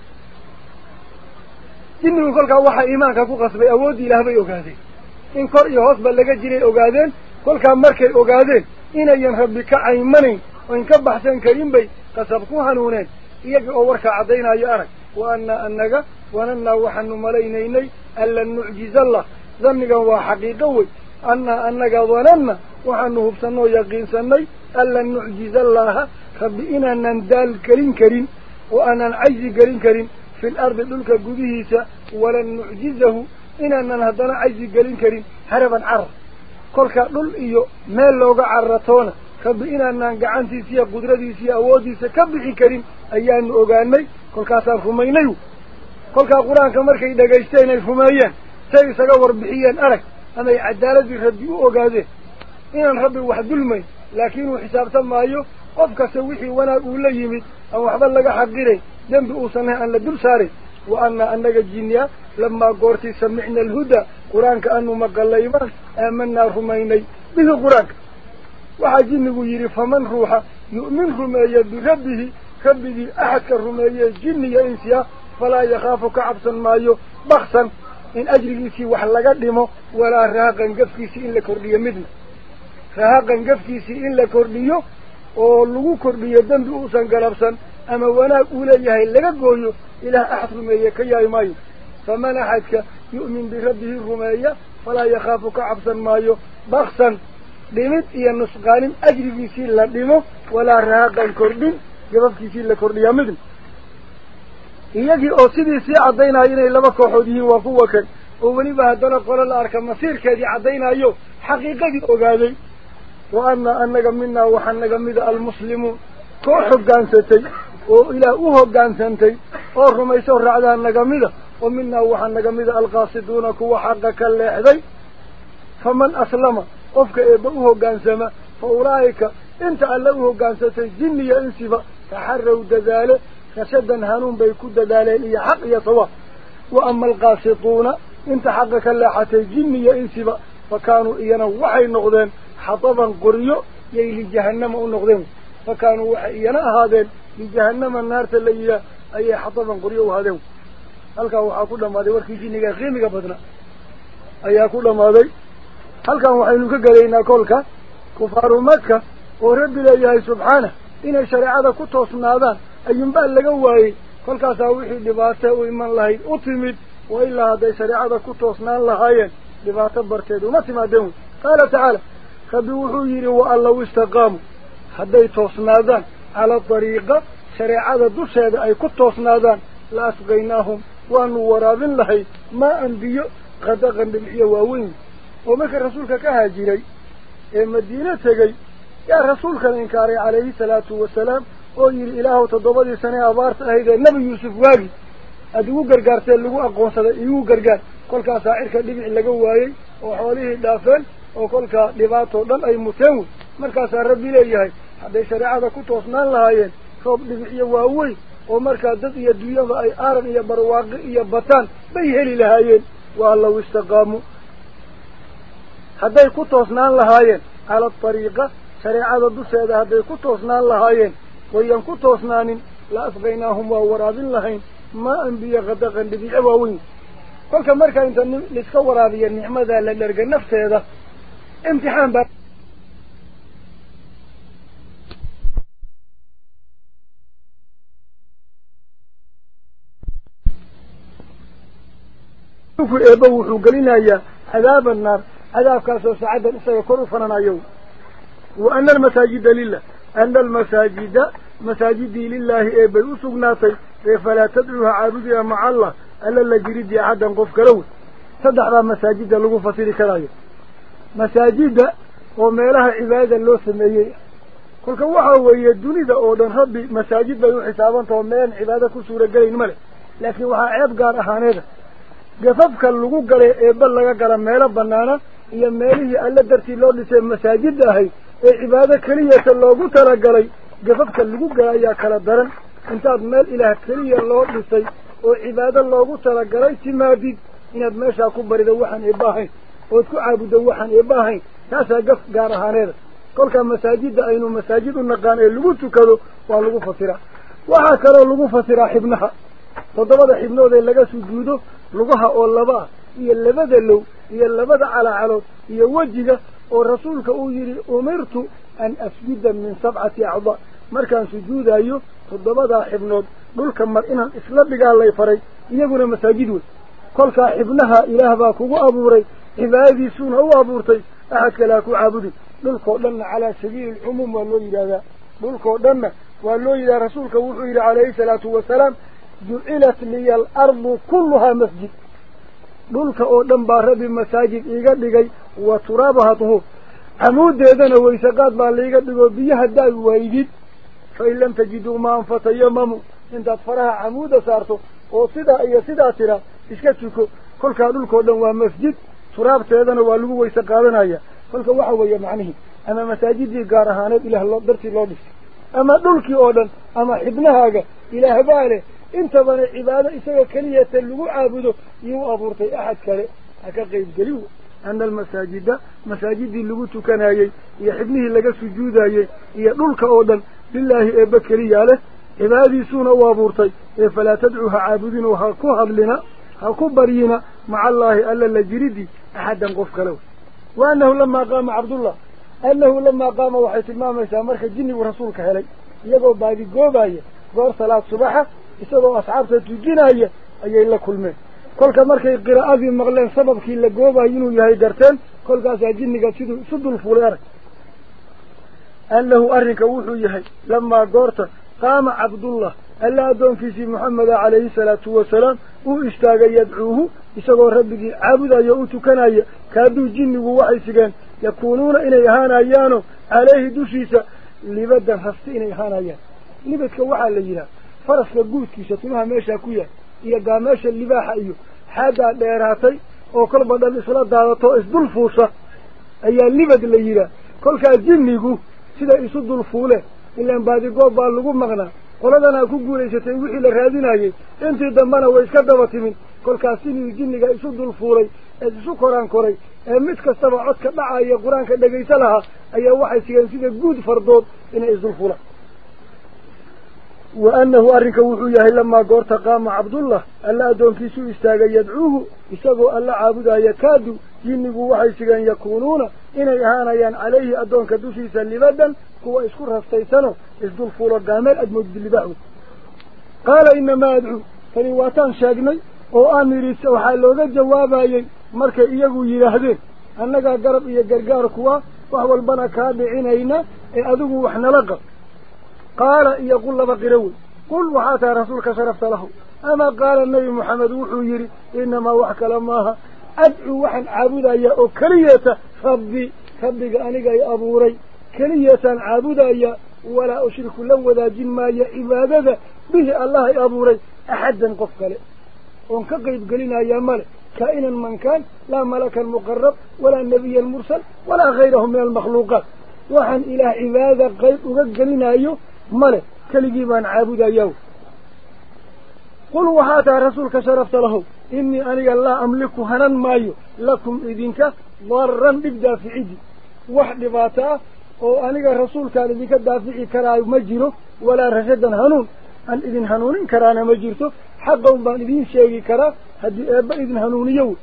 jinnigu kolkaa waxaa iimaanka ku qasbay awooddii ilaah bay ogaadeen in kor iyo hoosba laga jiray ogaadeen kolkaa markay ogaadeen inayan rabbi ka caymanayn oyn ka baxsan karin bay qasab ku hanuuneen annaa annaga wanannaa waxaanu malaynaynay an lan nucjiza allah dannigan waa xaqiiqo wey annaa annaga dananna waxaanu hubsannoo yaqiinsanay an lan nucjiza allaaha rabbi inaanan daal gelin karin oo aanan caysi gelin karin fi lardi dhulka gudihiisa walan nucjizahu inaanan haddana caysi gelin karin haraban carar kolka dhul iyo meel looga cararatoona qudradiisa iyo awooddiisa ka bixi karin ayaanu ogaanay kolkaasaan rumaynay kolkaa qur-aanka markay dhagaysteen ay rumeeyeen say isaga warbixiyeen arag amay cadaaladii rabbi u ogaadeen inaan rabbi wax dulmayn laakiin uu xisaabtan maayo qof kasta wixii wanaag uu la yimid aan waxba laga xaqirayn dembi uusan lahayn aan la dul saaray wa annaa annaga jinniya lamaa goortii samicna alhudaa qur-aanka aanu maqallaybaan aamanaa rumaynay bihi qur-aanka rumeeya birabbihi rabbigii axadka rumeeye jinniya insiya falaa yakhaafu ka cabsan maayo baksan in ajrigiisii wax laga dhimo walaa raaqan gafkiisii in la kordhiyo midna raaqan gafkiisii in la kordhiyo oo lagu kordhiyo dembi uusan galabsan ama wanaag uu leeyahay laga gooyo ilaah axad rumeeye ka yahay maayo faman axadka yu'min birabbihi rumeeya falaa yakhaafu ka cabsan maayo baksan la dhimo walaa raaqan kordhin gabafkiisii la kordhiyaa midna iyagii oo sidii sii caddaynayo inay laba kooxood yihiin waa kuwa kan oo weliba haddana qolo la arka masiirkeedii caddaynayo xaqiiqadii ogaaday wa annaa annaga minaa waxaa naga mida almuslimuun koo hoggaansatay oo ilaah u hoggaansantay oo rumayso raacdaa naga mida wa minaa waxaa naga mida alqaasiduuna kuwa xaqa ka leexday faman aslama قفك إبوه قانسما فأولئك انت ألوه قانسة الجنية انسفة تحروا دذالة خشدا هانون بيكود دذالة إيا حق يطوى وأما القاسطون انت حقك اللاحة الجنية انسفة فكانوا إينا وحي النغذين حطبا قريو يي لجهنم النغذين فكانوا وحي إينا هذين لجهنم النار تلي أي حطبا قريو هذين هل كانوا أقول لهم هذين واركي جنية غيمي قبضنا أي أقول لهم هذين هل كان وحي نك علينا كلك كفار مكة ورب الله سبحانه إن الشريعة كتوصنا هذا أيم بالله وعي كلك سويه لباته وإيمان الله أطمئن وإلا هذا الشريعة كتوصنا الله عين لباته برتاد وما تما دون قال تعالى خبوه يري والله واستقام هذا يتوصنا هذا على الطريقة شريعة دوش هذا أي كتوصنا هذا لا سقيناهم وأنو ورابن لهي ما أنبيو غدقا بالحيواوين ومكا رسولك كهاجيري إما الدينة تقي يا رسولك الإنكاري عليه الصلاة والسلام قول إله تضبط سنة أبارت هيدا النبي يوسف واجي. أدو قرقار تلقو أقوان صدق إيو قرقار. قولك أسائرك اللي لقوا هاي وحواليه دافن وقولك لباتو دل أي متنو مالك أسائر ربي ليهي حتى شريعة كنت وصنان لهايين خب لبعية إيوه واوي ومالك أدد يدوية أي آرن يبرواق يبطان بيهلي لهايين والله استقامه هذي كتوس نالهاين على الطريقة سريعة الدسادة هذي كتوس نالهاين وين كتوس نانين لا أصغيناهم ووراذين لهين ما أنبيا غدقا بذي عواوين كل كمركة انت لتكور هذه النعمة اللي لرقى النفس هذا امتحان بار شوفوا إيه بوحوا قالينا إيه عذاب النار cadaabkaasoo saacadan isaga kor u fananayo wa ana almasaajida lilah ana almasaajida masaajidii lilaahi ee bay u sugnaatay ee falaa tadcuuha caabudiya maca allah alla la jiridii axaddan qof kala wey saddexdaa masaajida lagu fasiri karayo masaajidda oo meelaha cibaadada loo sameeyey kolka waxa weeye dunida oo dhan rabbi masaajid bay u xisaabantaho meelan cibaado ku suuragelayn ma leh laakiin waxaa alle dartii loo dhisay masaajidda ahayd ee cibaado keliyata loogu talagalay gafafka lagu gala ayaa kala daran intaad meel ilaah keliya loo dhisay oo cibaado loogu talagalay timaadid inaad meeshaa ku barido waxaan eebaahayn ood ku caabuddo waxaan eebaahayn taasaa gaf gaar ahaaneeda kolkaa masaajidda aynu masaajid u naqaan ee lagu tukado waa lagu fasiraa waxaa kaloo lagu fasiraa xibnaha toddobada xibnood ee laga sujuudo lugaha oo laba ah هي اللبده لو هي اللي اللبده على على هي وجهه ورسولك أجري أمرت أن أسجد من سبعة أعضاء مركان سجود أيه تضبط حبنود نقول كم مرئنا إسلام بقى الله يفرج يقول مساجد كل كحبنها إله باكو أبو ري عبادي سون هو أبو ري أكلك عبدي نقول لنا على سبيل العموم والله إذا نقول لنا والله إذا رسولك وحير عليه السلام والسلام جعلت لي الأرض كلها مسجد dhulka oo dhan baa rabbi masaajid iiga dhigay wa turaabaha duhuur camuudeedana waysaqaad baa laiga dhigoo biyo haddaad waydid fain lam tajiduu maan fatayamamu intaad faraha camuuda saarto oo sidaa iyo sidaa tira iska tuko kolkaa dhulkao dhan waa masjid turaabteedana waa lagu weyse qaadanaya kolka waxa weeye macnihii ama masaajidii gaar ahaaneed ilaah loo dartii loo dhisay ama dhulkii oo dhan ama xibnahaaga ilaah baa leh انت بني عبادة إسوى كلية اللغو عابده يو أبورتي أحد كلي حكا قيب قليو عند المساجد مساجد دي اللغو تكنا يي يحبنه لغا سجودا يي أودا لله إيه إبا كلي له عبادي سونا وابورتي إيه فلا تدعوها عابدين وحاكو لنا حاكو برينا مع الله ألا لجريدي أحدا قفك له وأنه لما قام عبد الله أنه لما قام وحيث المامة سامرك الجن ورسولك هلي. يقول باقي قوبا يي قول صلاة صبحة isagoo asxaabta tujinaya ayay la kulmeen kolka markay qiraa'adii maqleen sababkii la goobayo inuu yahay garteen kolkaasaa jinniga siduu isu dulfuulay arag annahu arrinka wuxuu yahay lamaa goorta qaama cabdullah alla addoonkiisii moxameda calayhi salaatu wasalaam uu istaagay yadcuuhu isagoo rabbigii caabudaya u tukanaya kaaduu jinnigu waxay sigeen yakuunuuna inay ahaanayaano calayhi dushiisa libadan hasti inay ahaanayaan libadka waxaa la yidhaha faraska guudkiisa timaha meeshaa ku yahay iyo gaameesha libaaxa iyo xaaggaa dheeraatay oo kolba dhan isla daadato isdul fuusha ayaa libad la yidhaah kolkaa jinnigu siday isu dul fuuleen ilaan baadigoob baa lagu maqnaa qoladanaa ku guulaysatay wixii la raadinayey intii dambena way iska daba timin kolkaas sidii jinniga isu dul fuulay ee isu koraan koray ee mid kastaba codka dhacaya qur-aanka dhegaysa lahaa ayaa waxay sigeen sida guud fardood inay isdul fuulaan wuxuu yahay lamaa goorta qaama cabdullah alla addoonkiisuu istaagay yadcuuhu isagoo alla caabudaya kaadu jinnigu waxay sigeen yakuunuuna inay ahaanayaan calayhi addoonka dushiisa libadan kuwa isku rastaysano isdul fuulo gaameel aad moodid libaaxood qaala inamaa adcuu tani waataan sheegnay oo nidhi waxaa looga jawaabayey markay iyagu yidhaahdeen annagaa garab iyo gargaar kuwa wax walbana kaa dhicinayna ee adigu wax nala قال يقول لما قروي قل وحاتى رسولك شرفت له. أما قال النبي محمد وحيري إنما وحك لماها. أدعو وحن عبودا يا أكرية ربي. ربك أنك يا أبوري كرية عبودا يا ولا أشرك لو ذا جما يا إبادة به الله يا أبوري أحدا قفك لي وانك قيد قلنا يا ملك. كائنا من كان لا ملك المقرب ولا النبي المرسل ولا غيرهم من المخلوقات. وحن إله إبادة قيد قلنا أيه ماله كلجي جيبان عابد يو قل وهذا رسولك شرفت له إني أني الله أملك هنن مايو لكم إذنك ضرا ببدا في عدي واحد باتا أو أنا رسولك الذي الدافعي كرا إكرا ولا رشدا هنون. أن إذن هنون كرانا مجيرته حقا بان إذن شيء كرا هد إبا إيه إذن هنون يو.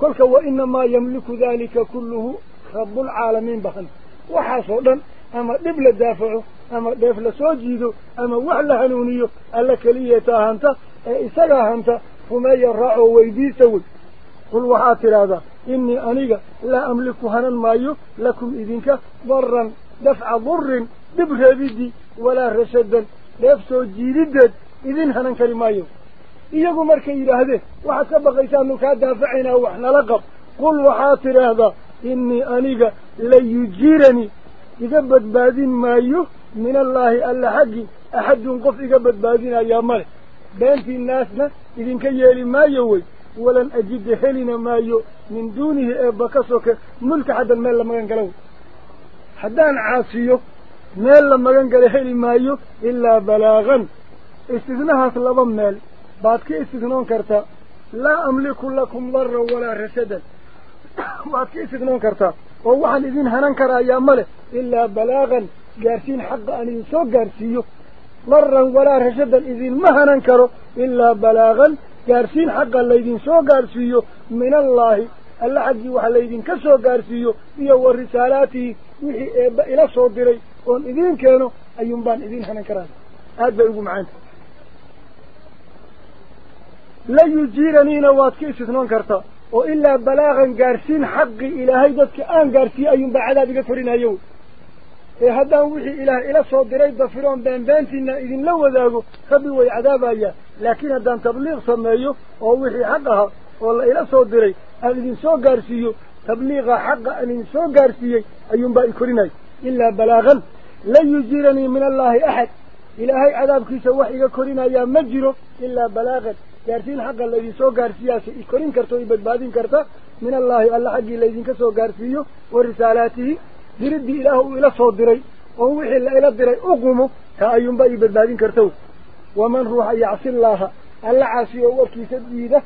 قلك وإنما يملك ذلك كله رب العالمين بخن. وحاصلا أما دبل الدافع hanuuniyo alla keliyeetaa hanta ee isagaa hanta rumeeya raacoo weydiista wey qul waxaad tidhaahdaa innii aniga laa amliku hanan maayo lakum idinka daran dafca durin dhib reebidii walaa rashadan dheef soo jiididdeed idin hanan kari maayo iyagu markay yidhaahdeen waxaad ka baqaysaanu kaa daafacaynaa wax nala qab qul waxaad tidhaahdaa innii aniga la yujiiranii iga badbaadin maayo من الله ألا حقي. أحد قفك بدبادنا يا مره بين في الناسنا إذن كيالي ما يوي. ولن أجد حلنا ما يو. من دونه بكسوك ملك حد المال لما ينقلوه حدان عاصيو. مال لما ينقل حلي ما يو. إلا بلاغا. استثناها صلبا مال. بعد كي استثنون كرتا. لا أملك لكم ضر ولا رشدا. بعد كي استثنون كرتا. ووحن إذن هننكر أيام مال إلا بلاغا. جارسين حق أن يسوق قارسيو. مرة ولا رشدا إذن ما هننكره إلا بلاغا. جارسين حق اللي يدين سوق قارسيو. من الله الله عز وجل يدين كسوق قارسيو. يو الرسالاتي وحي إلى صدري وإن إذن كانوا أيمبان إذن هننكره هذا يقول معين لا يجيرني نوات كيس اثنان كرتا. وإلا بلاغا جارسين حق إلى هيدتك أن قارسي أيمبا هذا ذلك فرنا يوم dafiroon beenbeentiina idinla wadaago rabbi way cadaabayaa laakiin haddaan tabliiq sameeyo oo wixii xaq ahaa oo la ila soo diray aan idin soo gaarsiiyo tabliiqa xaqa aan idin soo gaarsiiyey ayuunbaa i korinaya ilaa balaagan lan yujiiranii min allaahi axad ilaahay cadaabkiisa wax iga korinayaa ma jiro ilaa balaagan gaarsiin xaqa laydin soo gaarsiiyaase i korin karta o i badbaadin karta min allaahi alla xaggii laydinka soo gaarsiiyo wa risaalaatihi يرد إله إلى صوت دري وهو إلا إلى الدري أقومه كأيوم بأي بدبادين كرتو ومن روح يعصي الله ألا عاصي هو سديدة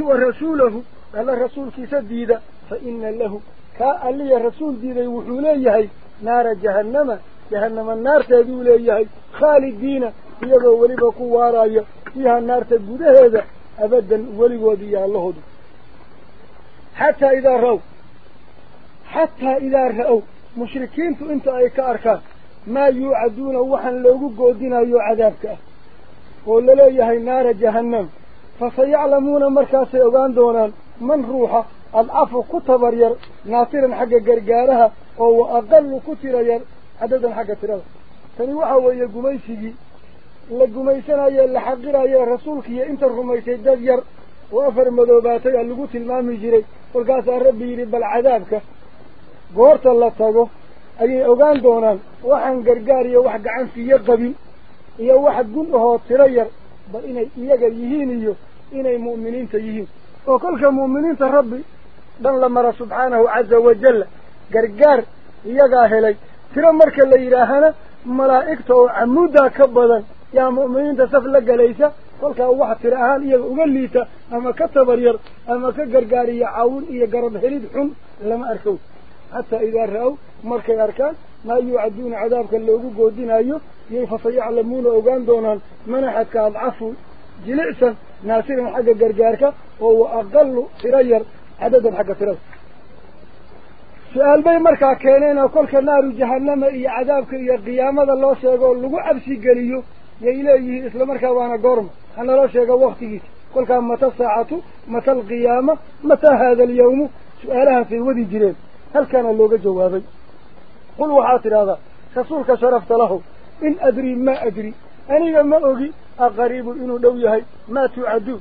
ورسوله ألا رسول كي سديدة فإن له كألي رسول دي ذي نار جهنم جهنم النار تدو ليهي خالد دينا يغو ولي بقوة رأي فيها النار تدو هذا أبدا ولي ودي الله حتى إذا رأوا ra-ow mushrikiintu inta ay ka arkaan maa yuucaduuna waxaan loogu goodinayo cadaabka ah oo laleeyahay naara jahannam fasayaclamuuna markaasay ogaan doonaan man ruuxa adcafu ku tabar yar naasiran xagga gargaaraha oo wa aqalu ku tira yar cadadan xagga tirada tani waxa weeye gumaysigii la gumaysanaye la xaqiraye rasuulkiiyo inta rumaysay dad yar oo afar madoobaatay a lagu tilmaami iyo wax gun ahoo tiro yar bal inay iyaga yihiin iyo inay mu'miniinta yihiin oo kolka mu'miniinta rabbi dhan la mara subxaanahu caza wajalla gargaar iyagaa helay tiro marka la yidhaahana malaa'igta oo camuuddaa ka badan yaa mu'miniinta saf la galaysa kolkaa wax tiro ahaan iyaga uga liita ama ka tabar yar ama ka gargaar iyo caawin iyo garab helid xun lama arkow حتى إذا رأوا مرك يركز ما يعدون عذابك اللي هو قودين أيه يفصي يعلمونه أوغان دونان منحك أضعفه جلعسا ناسير من حق قرقارك وهو أقل سرير عددا حق سرير سؤال بي مركا كينين وكلك النار جهنم إي عذابك إي قيامة الله سيقول لغو أبسي قليو يإليه إسلام مركا وأنا قرم. أنا لا شيء وقتي. كل كان متى ساعته متى القيامة؟ متى هذا اليوم؟ سؤالها في ودي جريب. هل كان اللوغة جوابي؟ قل وحاتر هذا. خصولك شرفت له. إن أدري ما أدري. أني لما أغي أقريب إنو دويه ما تعدو.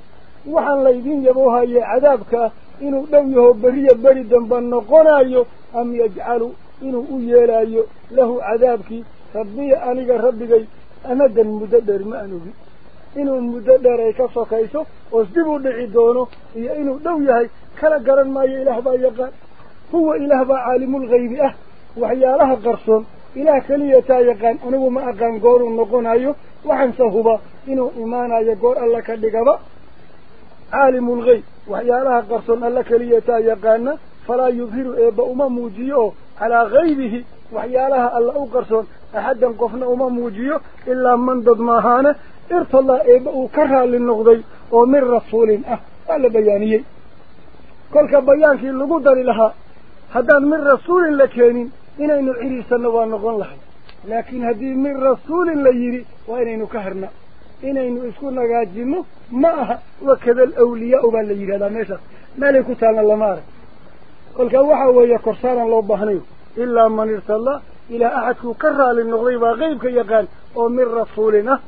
وحن ليدين يبوها يا عذابك. إنو دويه بري بري دنبان قرأيه أم يجعل إنه أيلايه له عذابك. ربي أني ربي أمدا مددر ما أنه إنه المددر يكفى دعي أصدبه لعيدونه إنو دويه كلا قرن ما يلحبا يقال. هو إله عالم الغيب أه وحيا لها قرصون. إله كلية يقان أنه ما أقان قور النقون أيه وحنسهبا إنه إيمانا يقول الله كالدقبا عالم الغيب وحيا لها قرصون الله كلية يقان. فلا يظهر إبا أمموجيه على غيبه وحيا لها الله قرصون. أحدا قفنا أمموجيه إلا من ضدماهانه إرطلا إبا أكرها للنقضي ومن رسول أه قال بيانيه كل كبيان في اللقود لها. هذا من رسول الله كانين إنا إنه إيري سنوان نغن لحي لكن هذا من رسول الله يري وإنا إنه كهرنا. إن إنه إسكونا قاجمه معها. وكذا الأولياء بالله يري هذا ميشا. ماليكو تانا الله مارك. قل كوحا ويا كرسانا الله بحنيه إلا من إرسال إلى أحد كرى للنغيبة غيب كي يقال أو من رسولنا.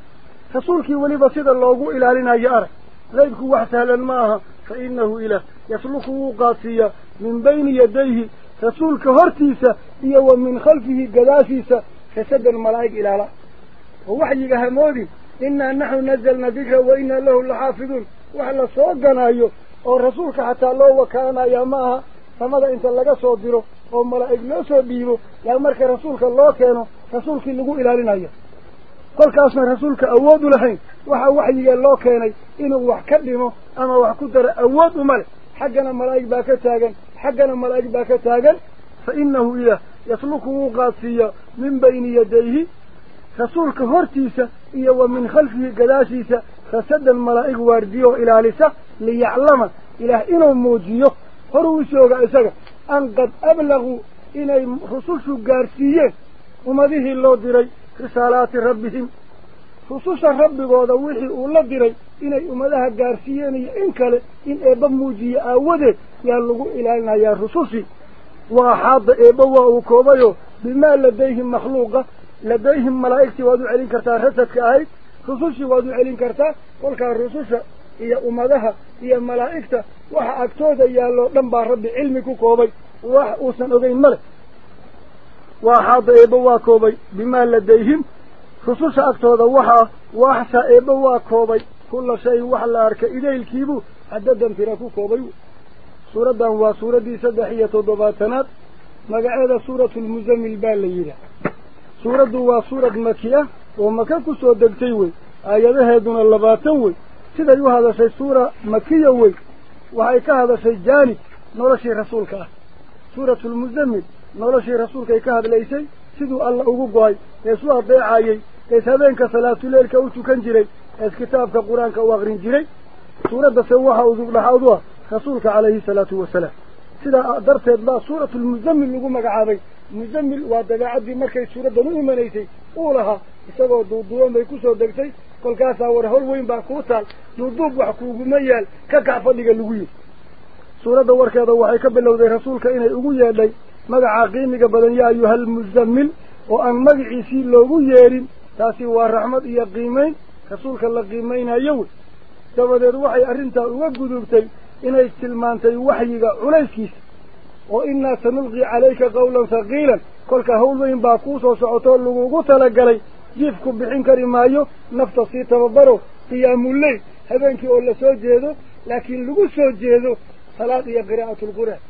رسولك ولي بسيط الله إلى لنا يارك غيبك وحسها للماها فإنه إله يسلقه قاسية من بين يديه رسولك هرتيسة إيوه من خلفه قداسيسة كسد الملائك إلى الله ووحيك هموري إنا نحن نزلنا بك وإنا له الحافظون وحلا صوتنا أيوه ورسولك حتى الله وكان يماها فماذا إنسان لك صوت ديره وملائك لا صوت يا مرك رسولك الله كانوا رسولك اللقو إلى لنا أيوه كل كاسنا رسولك أود لهين وح وحي الله كاني إنه وح كلمه أما وح كدر أود مال حقنا ملاج باك تاجن حقنا ملاج باك تاجن فإنه إله يسلكه قاسية من بين يديه رسولك هرتيسة إياه ومن خلفه قلاسيسة فسد الملائك وارديه إلى لسة ليعلم إله إنه موجيه هرويسي وقعسك أن قد أبلغوا إنه رسولك قارسيه وما ذيه الله ديري gaarsiiyeen iyo in kale in eebba muujiye aawadeed yaa lagu ilaalinayaa rusushii wa axaada eebba waa uu koobayo bimaa ladayhim makhluuqa ladayhim malaa'igtii waad u celin kartaa rasadka ahayd rusushii waad u celin kartaa kolkaa rususha iyo ummadaha iyo malaa'igta waxa agtooda yaalloo dhan baa rabbi cilmi ku koobay wax uusan ogeyn male waa koobay bimaa ladayhim rususha agtooda waxaa waaxsa eebba waa koobay kulla shayin wax la arka idaylkiibuu xadadan tira ku koobay suuraddan waa suuraddii saddex iyo toddobaatanaad magaceeda suuratulmuzammil baa la yidhaah suuraddu waa suurad maki ah oo maka ku soo degtay wey aayadaheeduna labaatan wey siday u hadashay suura makiya wey waxay ka hadashay jaanib ah ees habeenka salaatuleelka u tukan jiray ees kitaabka qur-aanka u aqrin jiray suuraddase waxa udub dhaxaad u ah rasuulka calayhi salaatu wasalaam sidaa darteed baa suuratulmuzammil lagu magacaabay muzammil waa dabeecaddii markay suuraddan u imanaysay uu lahaa isagoo duuduuban bay kusoo degtay kolkaasaa war hol weyn baa kuu taal duuduub wax kuuguma yaal ka kac fadhiga lagu yidhi suuradda warkeeda waxay ka bilowday rasuulka inay ugu yeedhay aan magaciisii loogu yeedhin taasi waa raxmad iyo qiimayn rasuulka la qiimaynayo wey dabadeed waxay arrintaa uga gudubtay inay tilmaantay waxyiga culayskiisa oo innaa sanulqii calayka qawlan haqiilan kolka hawl weyn baa kuu soo socotoo lagugu talagalay jiifku bixin kari maayo nafta sii tababaro qiyaamuleyl habeenkii oo la soo jeedo laakiin lagu soo jeedo salaad iyo qiraa'atulqur'aan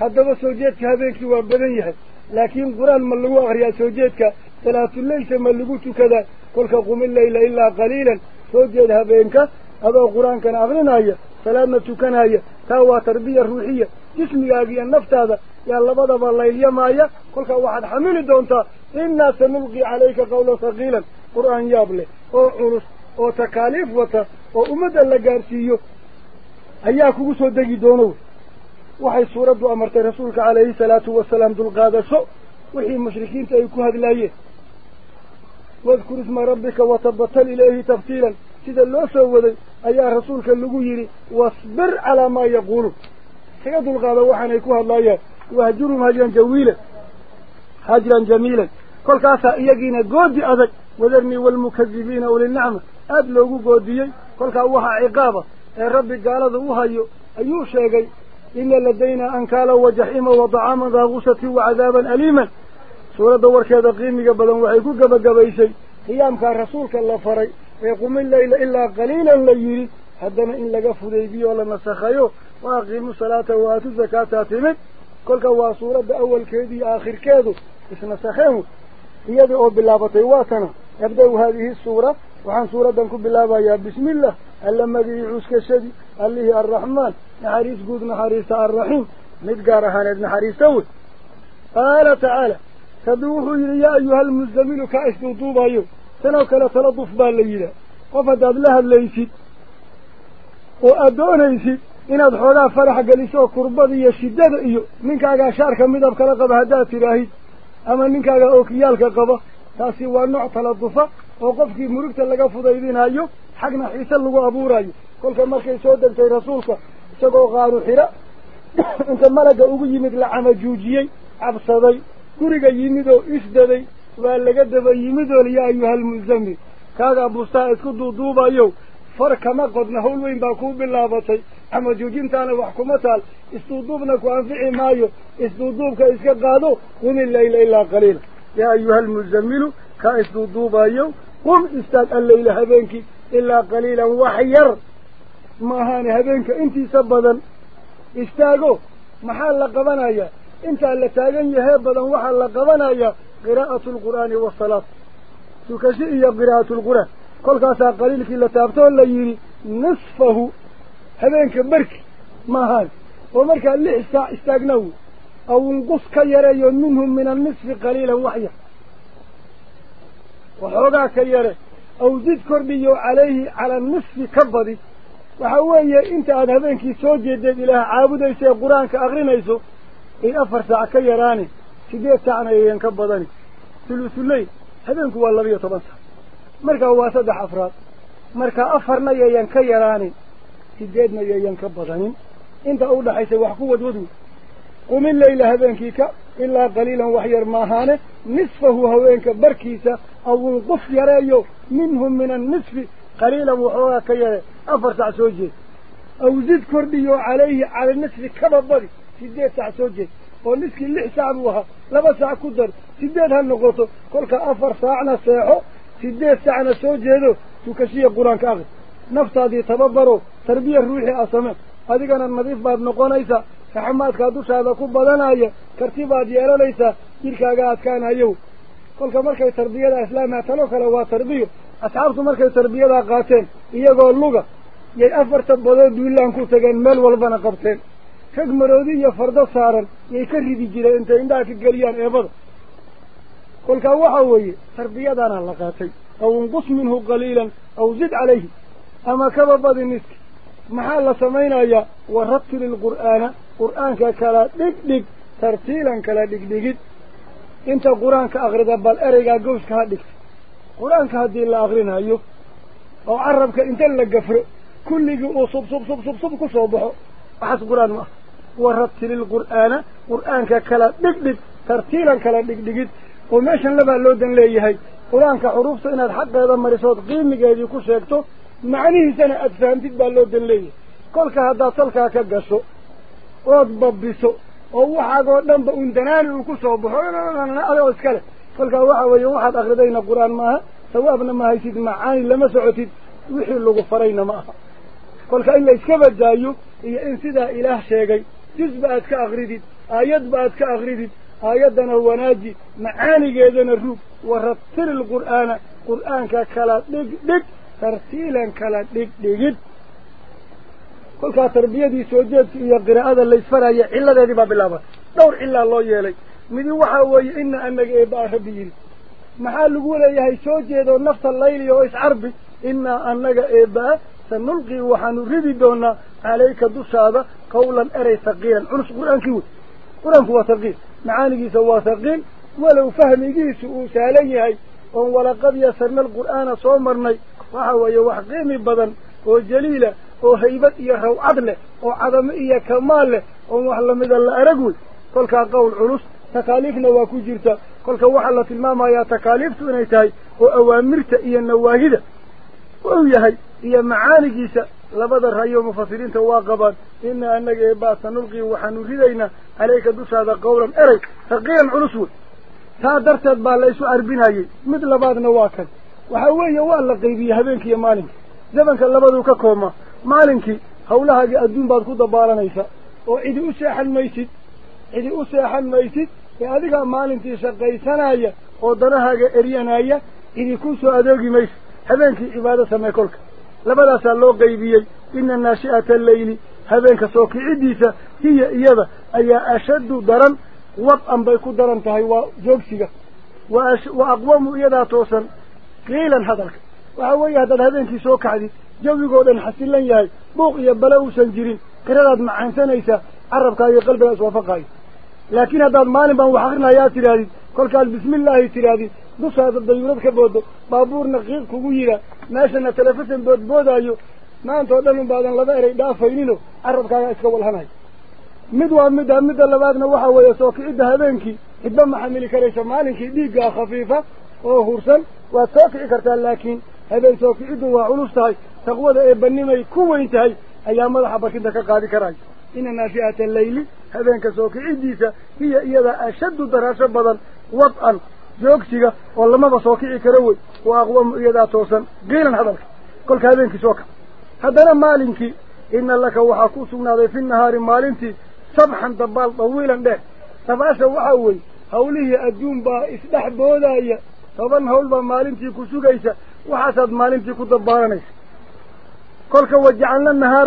هذا سوجيتك هذيك وبدن يحي لكن قرآن ملغو اغريا سوجيتك ثلاث ليس ملغوتو كذا. كل قوم الليل إلا قليلا. سوجيت هذينك هذا القرآن كان اغرينا هي سلامتو كان هي تاوا تربية روحية. جسم يا بي النفط هذا. يا الله بالليل يا مايا كل واحد حمل دونتا. إنا سنلقي عليك قولا ثقيلا. قرآن يابله أو عرس أو تكاليف وتا. أو أمد لغارسيو ايا كوغو سو دغي دونو. وحي سورة دو أمرت رسولك عليه الصلاة والسلام دو القادة سوء وحي المشركين تأيكوها دلائيه واذكر اسم ربك وتبطل إليه تبطيلا سيدا لو سوذي أي رسولك اللقو يري واصبر على ما يقوله سيدان دو القادة وحي نأيكوها دلائيه وهجرهم هجرا جويلا. هجرا جميلا. كل كاسا إيقين قودي أذك. وذرني والمكذبين أولي النعمة أدلوغو قوديي كل كاسا وحا عقابة. ربك قال ذوها أيو شاقي. إن لدينا أنكالا وجحيما وضعاما ذا غوسة وعذابا أليما. سورة دور كذا قيمي قبلا وحيكو قبا قبا إيشي قيام كان رسولك الله فري. ويقوم الليل إلا قليلا ليري حدنا إن لقفوا ديبي ولا نسخيو وأقيموا صلاة وآتوا الزكاة تاتمت كلك هو سورة أول كذي آخر كيدو. إيش نسخيه هي دعوة باللابة واتنا. يبدأوا هذه السورة. وحن سورة دنكو بالله يا بسم الله. اللهم يعوز كشدي اللي هي الرحمن نحريس قد نحريس الرحيم مدقار هاند نحريس تول قال تعالى تدوه يا أيها المزمين كأس نطوب أيو سنوك لا تلطف بالليلة وفداد لها الليسي وأدون يسي إن أدخلها فرح قليسوه كربضي يشدد أيو. منك أقا شارك مدبك لقب هدات راهي أما منك أقا أوكيالك قبه تاسي وأنوع تلطفة. وقفك مركت لقفو ديدين أيو. Xagna xiise lagu abuurayo kolka markay soo degtay rasuulka isagoo qaaru xira inta malagga ugu yimid la camajuujiyey cabsaday guriga yimid oo isdaday waa laga daba yimid oo yaa ayuhalmuzamil kaagaa bustaa isku duuduubayo far kama qodna hawl weyn baa kuu bilaabatay camajuujintaana wax kuma taal isduuduubna ku anfici maayo isduuduubka iska qaado qumi leyla ilaa qaliila yaa ayuhalmuzamilu kaa isduuduubayo qum istaag alleyla habeenkii إلا قليلا. وحير ما هاني هبينك انت سبدا. استاغو محل لقبنايا. إنت اللي تاغن يهبدا. وحل لقبنايا. قراءة القرآن والصلاة. تكشئي قراءة القرآن. كل قاسا قليلك اللي تابتو اللي يري نصفه. هبينك برك. ما هاني. ومرك اللي استاغنو أو انقص كيريون منهم من النصف قليلا وحير وحوقا كيريون أو زد كربيو عليه على النصف كبري وحوية إنت عن هذنك سوجد إله عابد يسي قرآن كأغرين يسو. إن أفر أفرس عكيراني سيدي التعنى ينكبضاني ثلث الليل هذنك هو اللبية طبعا. مركا هو صدح أفراد مركا أفرنا ينكيراني سيدينا ينكبضاني إنت أولا حيث وحكو ودودو ومن الليل هذنكي كأ إلا قليلا وحير ماهان نصفه هوينك بركيسة أو القف يرايو منهم من النصف قليلا وحواك يرى أفر تعسوجه أو زد كرديو عليه على النصف كبابري. سيدية تعسوجه والنصف اللي حسابوها. لبسع كدر. سيدية هالنقطة كلك أفر ساعنا ساعه سيدية ساعنا سوجي ذو تكشيه قرآن كاغذ نفس هذه تببرو تربية روحي أصمع هذه كانت مضيف بعد إيسا. حماد كادو شاهد كوب بدن هاي كرتي بادي على ليس يركع قاعد كان هيو كل كمرك التربية الإسلام اعتلو كلو تربية أصحابه مرك التربية قاتل هي قال لغة يا يأفر تبدي دول عنكو تجن مال والبنا قبتن شق مرودي يا فرد صار يكري بيجي أنت عندك الجريان أبدا كل كواحد وهي تربية دنا الله قاتل أو انقص منه قليلا أو زد عليه أما كبر بدي نسك محل سمينا يا ورتل القرآن قرآن كلا دك دك ترتيلا كلا دك دك انت قرآن أغرد بل أريقا قوسك هادك قرآنك هادي الله أغرين هايوك أو عربك انت اللي قفر كل يقول صب صب صب صب صب صب صب وحس قرآن واحد ورتل القرآن قرآنك كلا دك دك ترتيلا كلا دك دك وماشن لبا اللودن ليه هاي قرآنك حروف سينا الحق هذا مرسوط قيم مقايدي كشيكتو معانيه سنة أدفهم تدبا اللودن ليه كل هذا تلك هكذا قصو soo baxo adoo iskale kolkaa waxa weeye waxaad akridayna qur-aan maaha sawaabna ma haysid macaani lama socotid wixii lagu farayna ma aha kolka in la iska badaayo iyo in sidaa ilaah sheegay jusba aad ka akridid aayadba aad ka akridid aayaddana wanaaji macaanigeedana ruug waratili lqur'aana qur'aanka kala dhig dhig tartiilan kala dhig dhigid kolkaa tarbiyadii soo jeedka iyo qiraa'ada laysfaraya cilladeedii baa bilaabatay dhowr cillaa loo yeelay midi waxaa weeye ina anaga eebaa rabbi yidhi maxaa lagu leeyahay soo jeedoo nafta layliya oo iscarbi inaa annaga eebaa sanulqii waxaanu ridi doonaa calayka dushaada qawlan erey haqiilan culus qur-aankii wey qur-aanku waa haqiil macaanigiisa waa haqiil walow fahmigiisu uu saalan yahay oon walaqad yasarna alqur'aana soo marnay waxa weeye wax qiimi badan oo jaliila oo haybad iyo rawcad leh oo cadamo iyo kamaal leh oon wax lamida la arag wey kolkaa qowl culus takaaliifna waa ku jirta kolka waxaa la tilmaamayaa takaaliiftu inay tahay oo awaamirta iyo nawaahida uu yahay iyo macaanigiisa labada rayo mufasiriinta waa qabaan ina anaga eebaa sanulqii waxaanu ridaynaa caleyka dushaada qawlan erey haqiilan culus wey taa darteed baa la isu carbinayey mid labaadna waa kan waxa weeye waa la qaybiyey habeenkii iyo maalinka zamanka labaduu ka koobmaa oo cidi u seexan maysid cidi u seexan maysid ee adigaa maalintii shaqaysanaya oo danahaaga eryanaya cidi ku soo adeegi maysid habeenkii cibaado samee kolka labadaasaa loo qaybiyey ina naashi'ata alleyli habeenka soo kiciddiisa hiya iyada ayaa ashaddu daran wad-an bay ku daran tahay waa joogsiga wa wa aqwamu iyadaa toosan qiilan hadalka waxa weeye haddaad habeenkii soo kacdid jawigoo dhan xasilan yahay buuq iyo bale uusan jirin qiradaad macaansanaysaa carabkaa iyo qalbigaa iswaafaqaayo laakiin haddaad maalin baan wax akrinayaa tidhaahdid kolkaad bismillaahi tidhaahdid dushaada dayuurad ka boodo baabuurna qiiq kugu yiraa meeshana telefishan boodboodaayo maanta oo dhan un baadan laba erey dhaafaynino carabkaagaa iska walhanayo mid waa middaa midda labaadna waxa weeye soo kicidda habeenkii cidba ma xamili karaysa maalinkii dhiiggaa khafiifa oo hursan waad soo kici kartaa laakiin habeen soo kiciddu waa culus tahay naashi'ata alleyli habeenka soo kiciddiisa hiya iyada ashaddu daraasho badan wad-an joogsiga oo lamaba soo kici karo wey wa aqwamu iyadaa toosan qiilan hadalka kolka habeenkii soo kac haddana maalinkii ina laka waxaa ku sugnaaday fi nahaari maalintii sabxan dabaal dawiilan dheer dabaasha waxaa weeye hawlihii adduun baa isdhex boodaya toban hawl baa maalintii ku sugaysa waxaasaad maalintii ku dabaalanaysa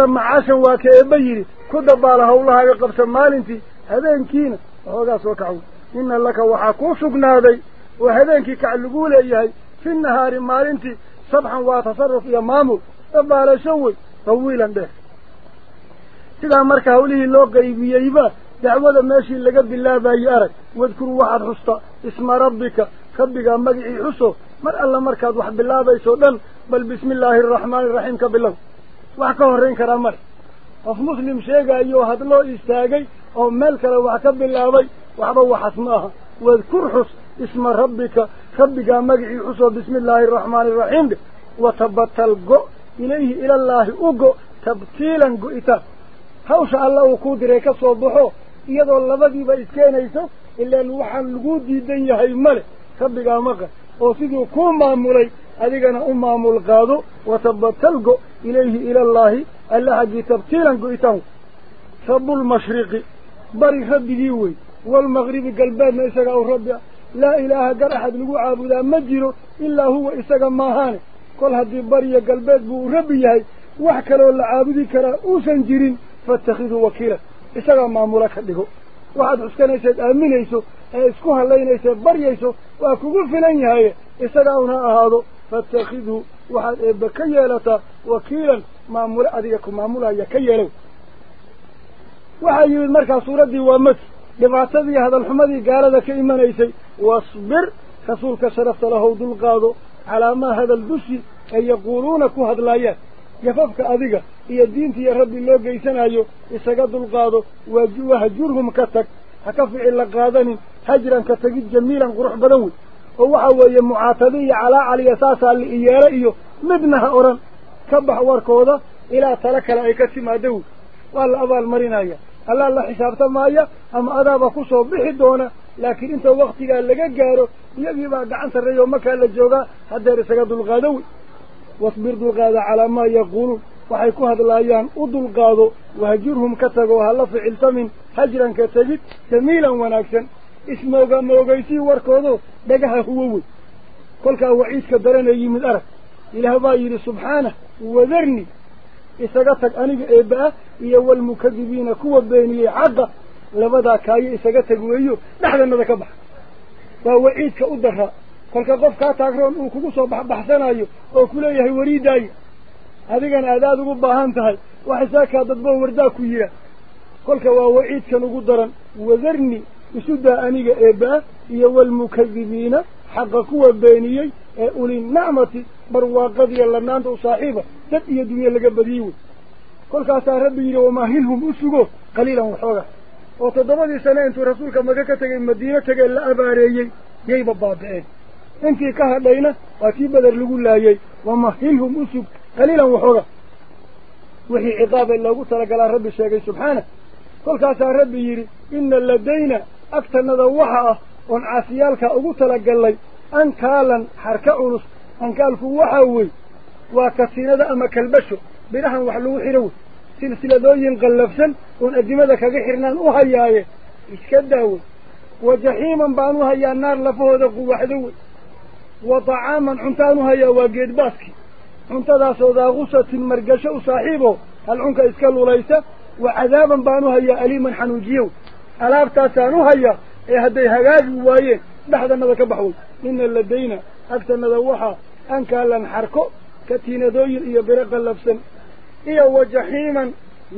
macaashan waa ka eebba yidhi ku dabaala hawlahaaga qabsa maalintii habeenkiina waxoogaa soo kacow ina laka waxaa kuu sugnaaday oo habeenkii kac laguu leeyahay fi nahaari maalintii sabxan waa tasaruf iyo maamul dabaalasho wey tawiilan dheer sidaa marka hawlihii loo qaybiyeyba dacwada meeshii laga bilaabayey arag wadkur waxaad xusta isma rabbika rabbigaa magicii xuso mar alla markaad wax bilaabayso dhan bal bismi illaahi araxmaani iraxiim ka bilow hadloo istaagay oo meel kale wax ka bilaabay waxba waxas ma aha wadkur xus isma rabbika rabbigaa magicii xusoo bismi illaahi araxmaani iraxiim dhe watabatal go ilayhi ilallaahi u go tabtiilan go'itaan hawsha alla uu kuu diray ka soo baxo iyadoo labadiiba iskeenayso ilaan waxaan laguu diidan yahay male rabbigaa maqan oo siduu kuu maamulay adigana u maamul qaado watabatal go إليه إلى الله ألا حدي تبتيلا قويته سب المشرق بري ربي ديوي. والمغرب قلبان ما إساقه ربي لا إله قر أحد لقو عابدا مجره إلا هو إساق ماهاني كل هذه بري قلبات بو ربي هاي وحكا لو اللي عابدي كرا أسنجرين فاتخذوا وكيلة إساق مامورك لقو وحد عسكان إساق أمين إيسو إسكوها اللي إساق بري إيسو وأكو قل فلان يهاي إساقه هنا فاتخذوا وحد إيه بكيلته وكيلا مامول أديكم مامولا يكيلوا وحيو المركع صورة دي ومس. لبعتذي هذا الحمدي قال ذا كإيمان إيسي. واصبر خصولك شرفت له دل قادو على ما هذا البسي أن يقولونك هذا الآيات يففك أذيك إيا الدين تي ربي الله قيسان أيو إساق دل قادو وهجورهم كتك. هكفع إلا قادني. هجرا كتك جميلا قروح بدوي liiyeelo iyo midna ha odhan ka bax warkooda ilaa talo kale ay ka timaado wey waa la abaalmarinaya allaa la xisaabtamaaya ama adaaba ku soo bixi doona laakiin inta waktigaa laga gaaro iyagii baa gacan sarreeya oo makaa la joogaa haddeer isaga dulqaado wey wasbir dulqaada calaa maa yaquuluun waxay ku hadlaayaan u dulqaado wahjurhum ka tago hala ficilsamin hajran ka tegid jamiilan wanaagsan اسموغا موغيسي واركودو دقها هووي كلك وعيسك درنا يمد أرى إله بايل سبحانه وذرني إساقتك أنيق إباء إيو المكذبين كوى بيني عدى لبدا كاي إساقتك ويو نحن ندك بح ووعيسك أدخى كلك قفكا تاقرون وكوكوصو بح بحثنا وكولا يهي وريدا هذيقان أداد قباهانتها وحساكا ضدبا ورداكو يرى كلك ووعيسك نقدرا وذرني يسد أنيق إباء يو المكذبين حق قوة بيني أولي النعمة برواقض يلا نانت وصاحبة تد يدوية لك بديو كل كاسا ربي وما هلهم أسلقوا قليلا وحورا وتدمد سنة أنت رسولك مكاكة تقل مدينة تقل لأباري يي ببابئين إيه. انت كهدين وكي بدر لقول الله يي. وما هلهم أسلق قليلا وحورا وهي عقابة اللي لك على ربي الشيخ سبحانه. كل كاسا ربي يري إن لدينا أكتنا دوحا أن عاسيالك أغوط لقلي أن كالا حركة عرص أن كالك وحاوي وكثيرا دا أما كالبشر بلحن وحلو حروي سلسلة دوي دوين قلفسا أن أجمى دا كجحرنان أحياي إشكدهوي وجحيما بانوها يا النار لفوه دقو وحدوي وطعاما عمتانوها يا واقيد باسكي. عمتا دا سودا غوصة مرقشة صاحبه هل عمك إسكالو ليسا وعذابا بانوها يا أليما حنوجيوي ألاف تاسانو هيا إيه هدي هغاز موايين بحضا ماذا كبحوا إن اللدينا أكتا أن كان لنحركو كتين دويل إيا برق اللفسن إيا وجحيما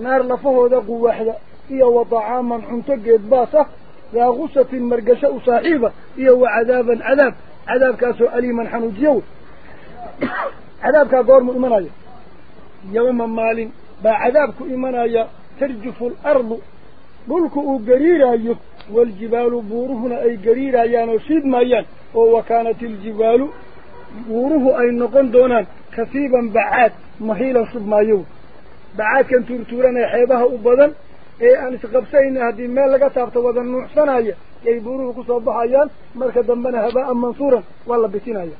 نار لفهو دقو واحدة إيا وطعاما حنتق إدباسة لا غصة مرقشة صاحبة إيا وعذابا عذاب عذاب كاسو أليما حنو حنوجيو عذاب كاقور مؤمنايا يوما مال با عذابك إيمانايا ترجف الأرض بلك أجرير أيه والجبال بورهن أي جرير أيان وشيد مايان وكانت الجبال بوره أي نقن دونان كثيبا بعاد مهيلا صب مايو. بعاد كان ترتورنا حيبها أبدا أي أن تقبسين هذه المال لقد تعبت وضا نحسن أيه أي بوره قصبها أيان مركدا منها باء منصورا والله بتين أيه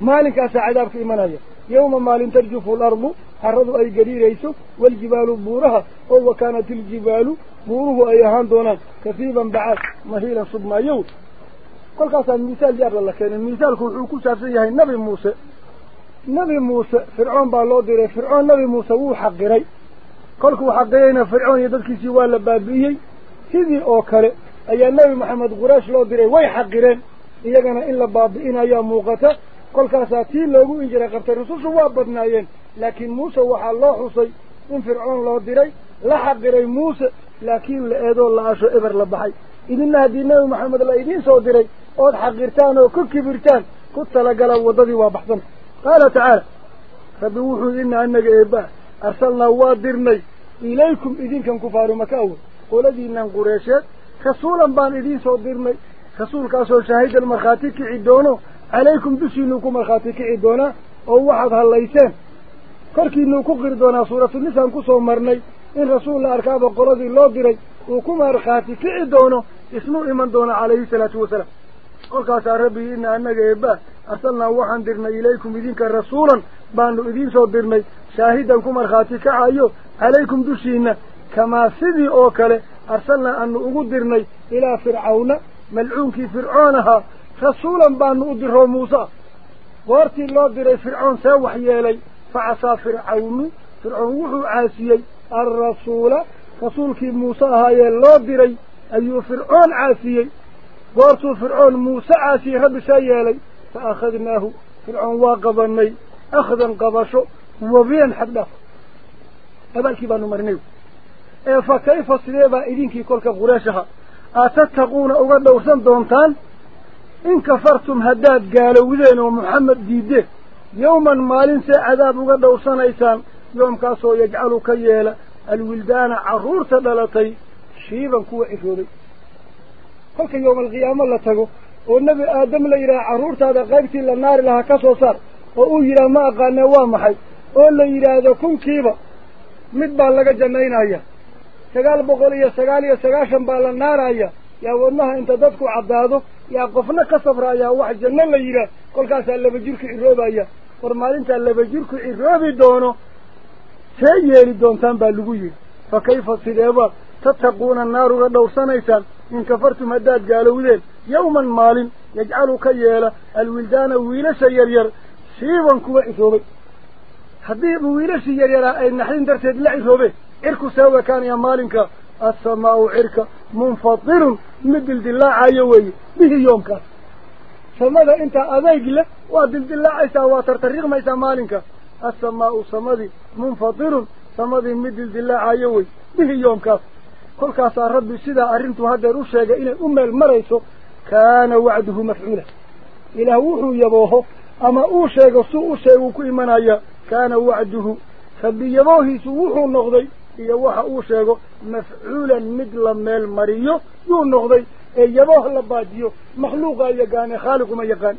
maalinkaasaa cadaabka imanaya yowma maalin tarjufu alardu carradu ay gariirayso waaljibaalu buuraha oo wa kaanat iljibaalu buuruhu ay ahaan doonaan kasiiban bacaad mahiilan submaayow kolkaasaa misaal yaabla la keenay misaalku wuxuu ku saabsan yahay nabi muuse nabi muuse fircoon baa loo diray fircoon nabi muuse wuu xaqiray kolkuu xaqirayna fircoon iyo dadkiisii waa la baabi'iyey sidii oo kale ayaa nebi maxamed quraysh loo diray way xaqireen قل كاساتين لوجو إنجرا قبته رسول شواب بدنايين لكن موسى وح الله حصي إن فرعون الله دري لحق دري موسى لكن لأدو الله عشو إبر لبحي إذن هدينا محمد الله إذن سو دري أود حق قرتان وكو كبرتان كنت لقل وضدي وابحثن قال تعالى فبوحو إن أنك إبا أرسلنا وادرني إليكم إذن كان كفار مكاور قول إذن قريشات خصولا بان إذن سو درني خصول كاسو شاهد المخاتيك عدونه عليكم دشي لكم الخاتي كعيدونا أو واحد هالليسان كركي لكم قردونا سورة النساء كسو مرني. إن رسول الله أركاب قرضي الله دري وكم الخاتي كعيدونا اسمه إيمان دونا عليه الصلاة والسلام. قل ربي إنا أنا جايبا أرسلنا واحد درنا إليكم إذنك رسولا بانو إذن صوت درني. شاهدا كم الخاتي كعيو عليكم دشي كما سيدي أوكالي أرسلنا أنه أقود درني إلى فرعون ملعون فرعونها. رسولا بان ادره موسى. وارتي الله دري فرعون ساوحي يلي فعصى فرعون. فرعون وحو عاسيي. الرسول رسولك موسى هاي الله دري أي فرعون عاسيي. وارتو فرعون موسى عاسي ربسا يلي فأخذناه. فرعون واقبني. أخذن قبشو. وبين حده كي بانو مرنيو. إيه فكيف صليبا إذنك كلك غراشها أتتقون أغدو سندونتان gaalowdeen oo maxamed diideen yowman maalin see cadaab uga dhowrsanaysaan yoomkaasoo yajcalu ka yeela alwildaana carruurta dhalatay shiiban kuwa cirooday kolka yowma alqiyaamo la tago oo nebi aadam la yidhaha carruurtaada qaybtii la naari lahaa ka soo saar oo uu yidhaha ma aqaanee waa maxay oo la yidhaahdo kunkiiba mid baa laga jannaynaya sagaal boqol iyo sagaal iyo sagaashan baa la naaraya yaa wadnaha inta dadku caddaado qofna ka safraayaa wax janno la yidhaah kolkaasaa laba jirku ciroobaya war maalintaa laba jirku ciroobi doono see yeeli doontaan baa lagu yidhi fa kayfa sideeba tattaquuna naar uga dhowrsanaysaan in kafartum haddaad gaalowdeen yawman maalin yajcalu ka yeela alwildaana wiilasha yaryar siiban kuwa ciroobay haddiiba wiilashii yaryaraa ay naxdin darteed la ciroobeen cirku see wekaanaya maalinka assamaa'u cirka weeye bihi yoomkaas samada intaa adayg leh waa dildillaacaysaa waa tartariiqmaysaa maalinka assamaa'u samadii munfatirun samadii mid dildillaacayo wey bihi yoomkaas kolkaasaa rabbi sidaa arrintuu haddeer u sheegay inay u meel marayso kaana wacduhu mafcuula ilaah wuxuu yabooho ama uu sheego suu u sheega uu ku imanaya kaana wacduhu rabbi yaboohiisu wuxuu noqday iyo waxa uu sheego mafcuulan mid la meel mariyo yuu noqday ee yabooh la baajiyo makhluuqaa yaqaane khaaliquma yaqaan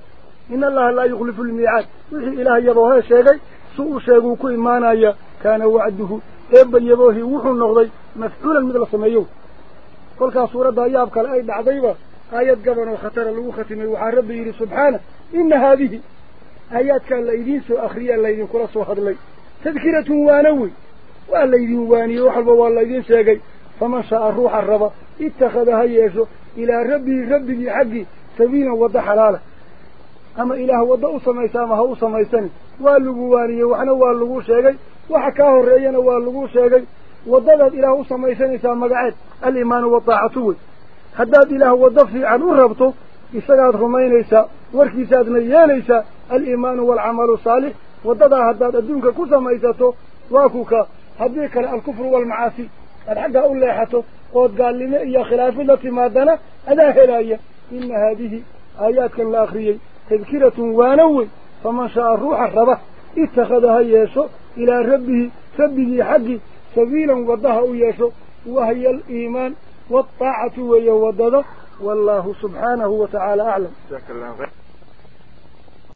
in allaha laa yukhlifu lmiicaad wixii ilaah yaboohee sheegay su uu sheeguu ku imaanaya kaana wacduhu eebba yaboohii wuxuu noqday mafcuulan mid la sameeyo kolkaas suuradda yaab kale ay dhacdayba aayad gaban oo khatara lagu khatimay waxaa rabbi yidhi subxaana ina haadihi aayaadkaa la idiin soo akriyaa laydinkula soo hadlay tadkiratun waana wey ولا يواني روح الباب ولا يدساقي فما شاء الروح الرب اتخذها يسو إلى ربي ربي حقي سبيلا وضع حلالة أما إله وضع سميسامة هو سميساني والقواني وحنا والقوشيقي وحكاه الرئيان والقوشيقي وضلت إله سميساني سامقعات الإيمان وطاعته حداد إله وضع في عنو ربطه إساقات غمين إسا واركيسات ميان إسا الإيمان والعمل الصالح وضع هداد الدنك كو سميساته واكوكا هذيك الكفر والمعاصي. الحق أقول لي حتى قد قال لي يا خلافة التي ما دنا أدا هلايا. إن هذه آيات الآخرية تذكرة وانوي. فمن شاء الروح الربا اتخذها ياسو إلى ربه سبه حقي سبيلا وضعه ياسو وهي الإيمان والطاعة ويوضده والله سبحانه وتعالى أعلم. شكرا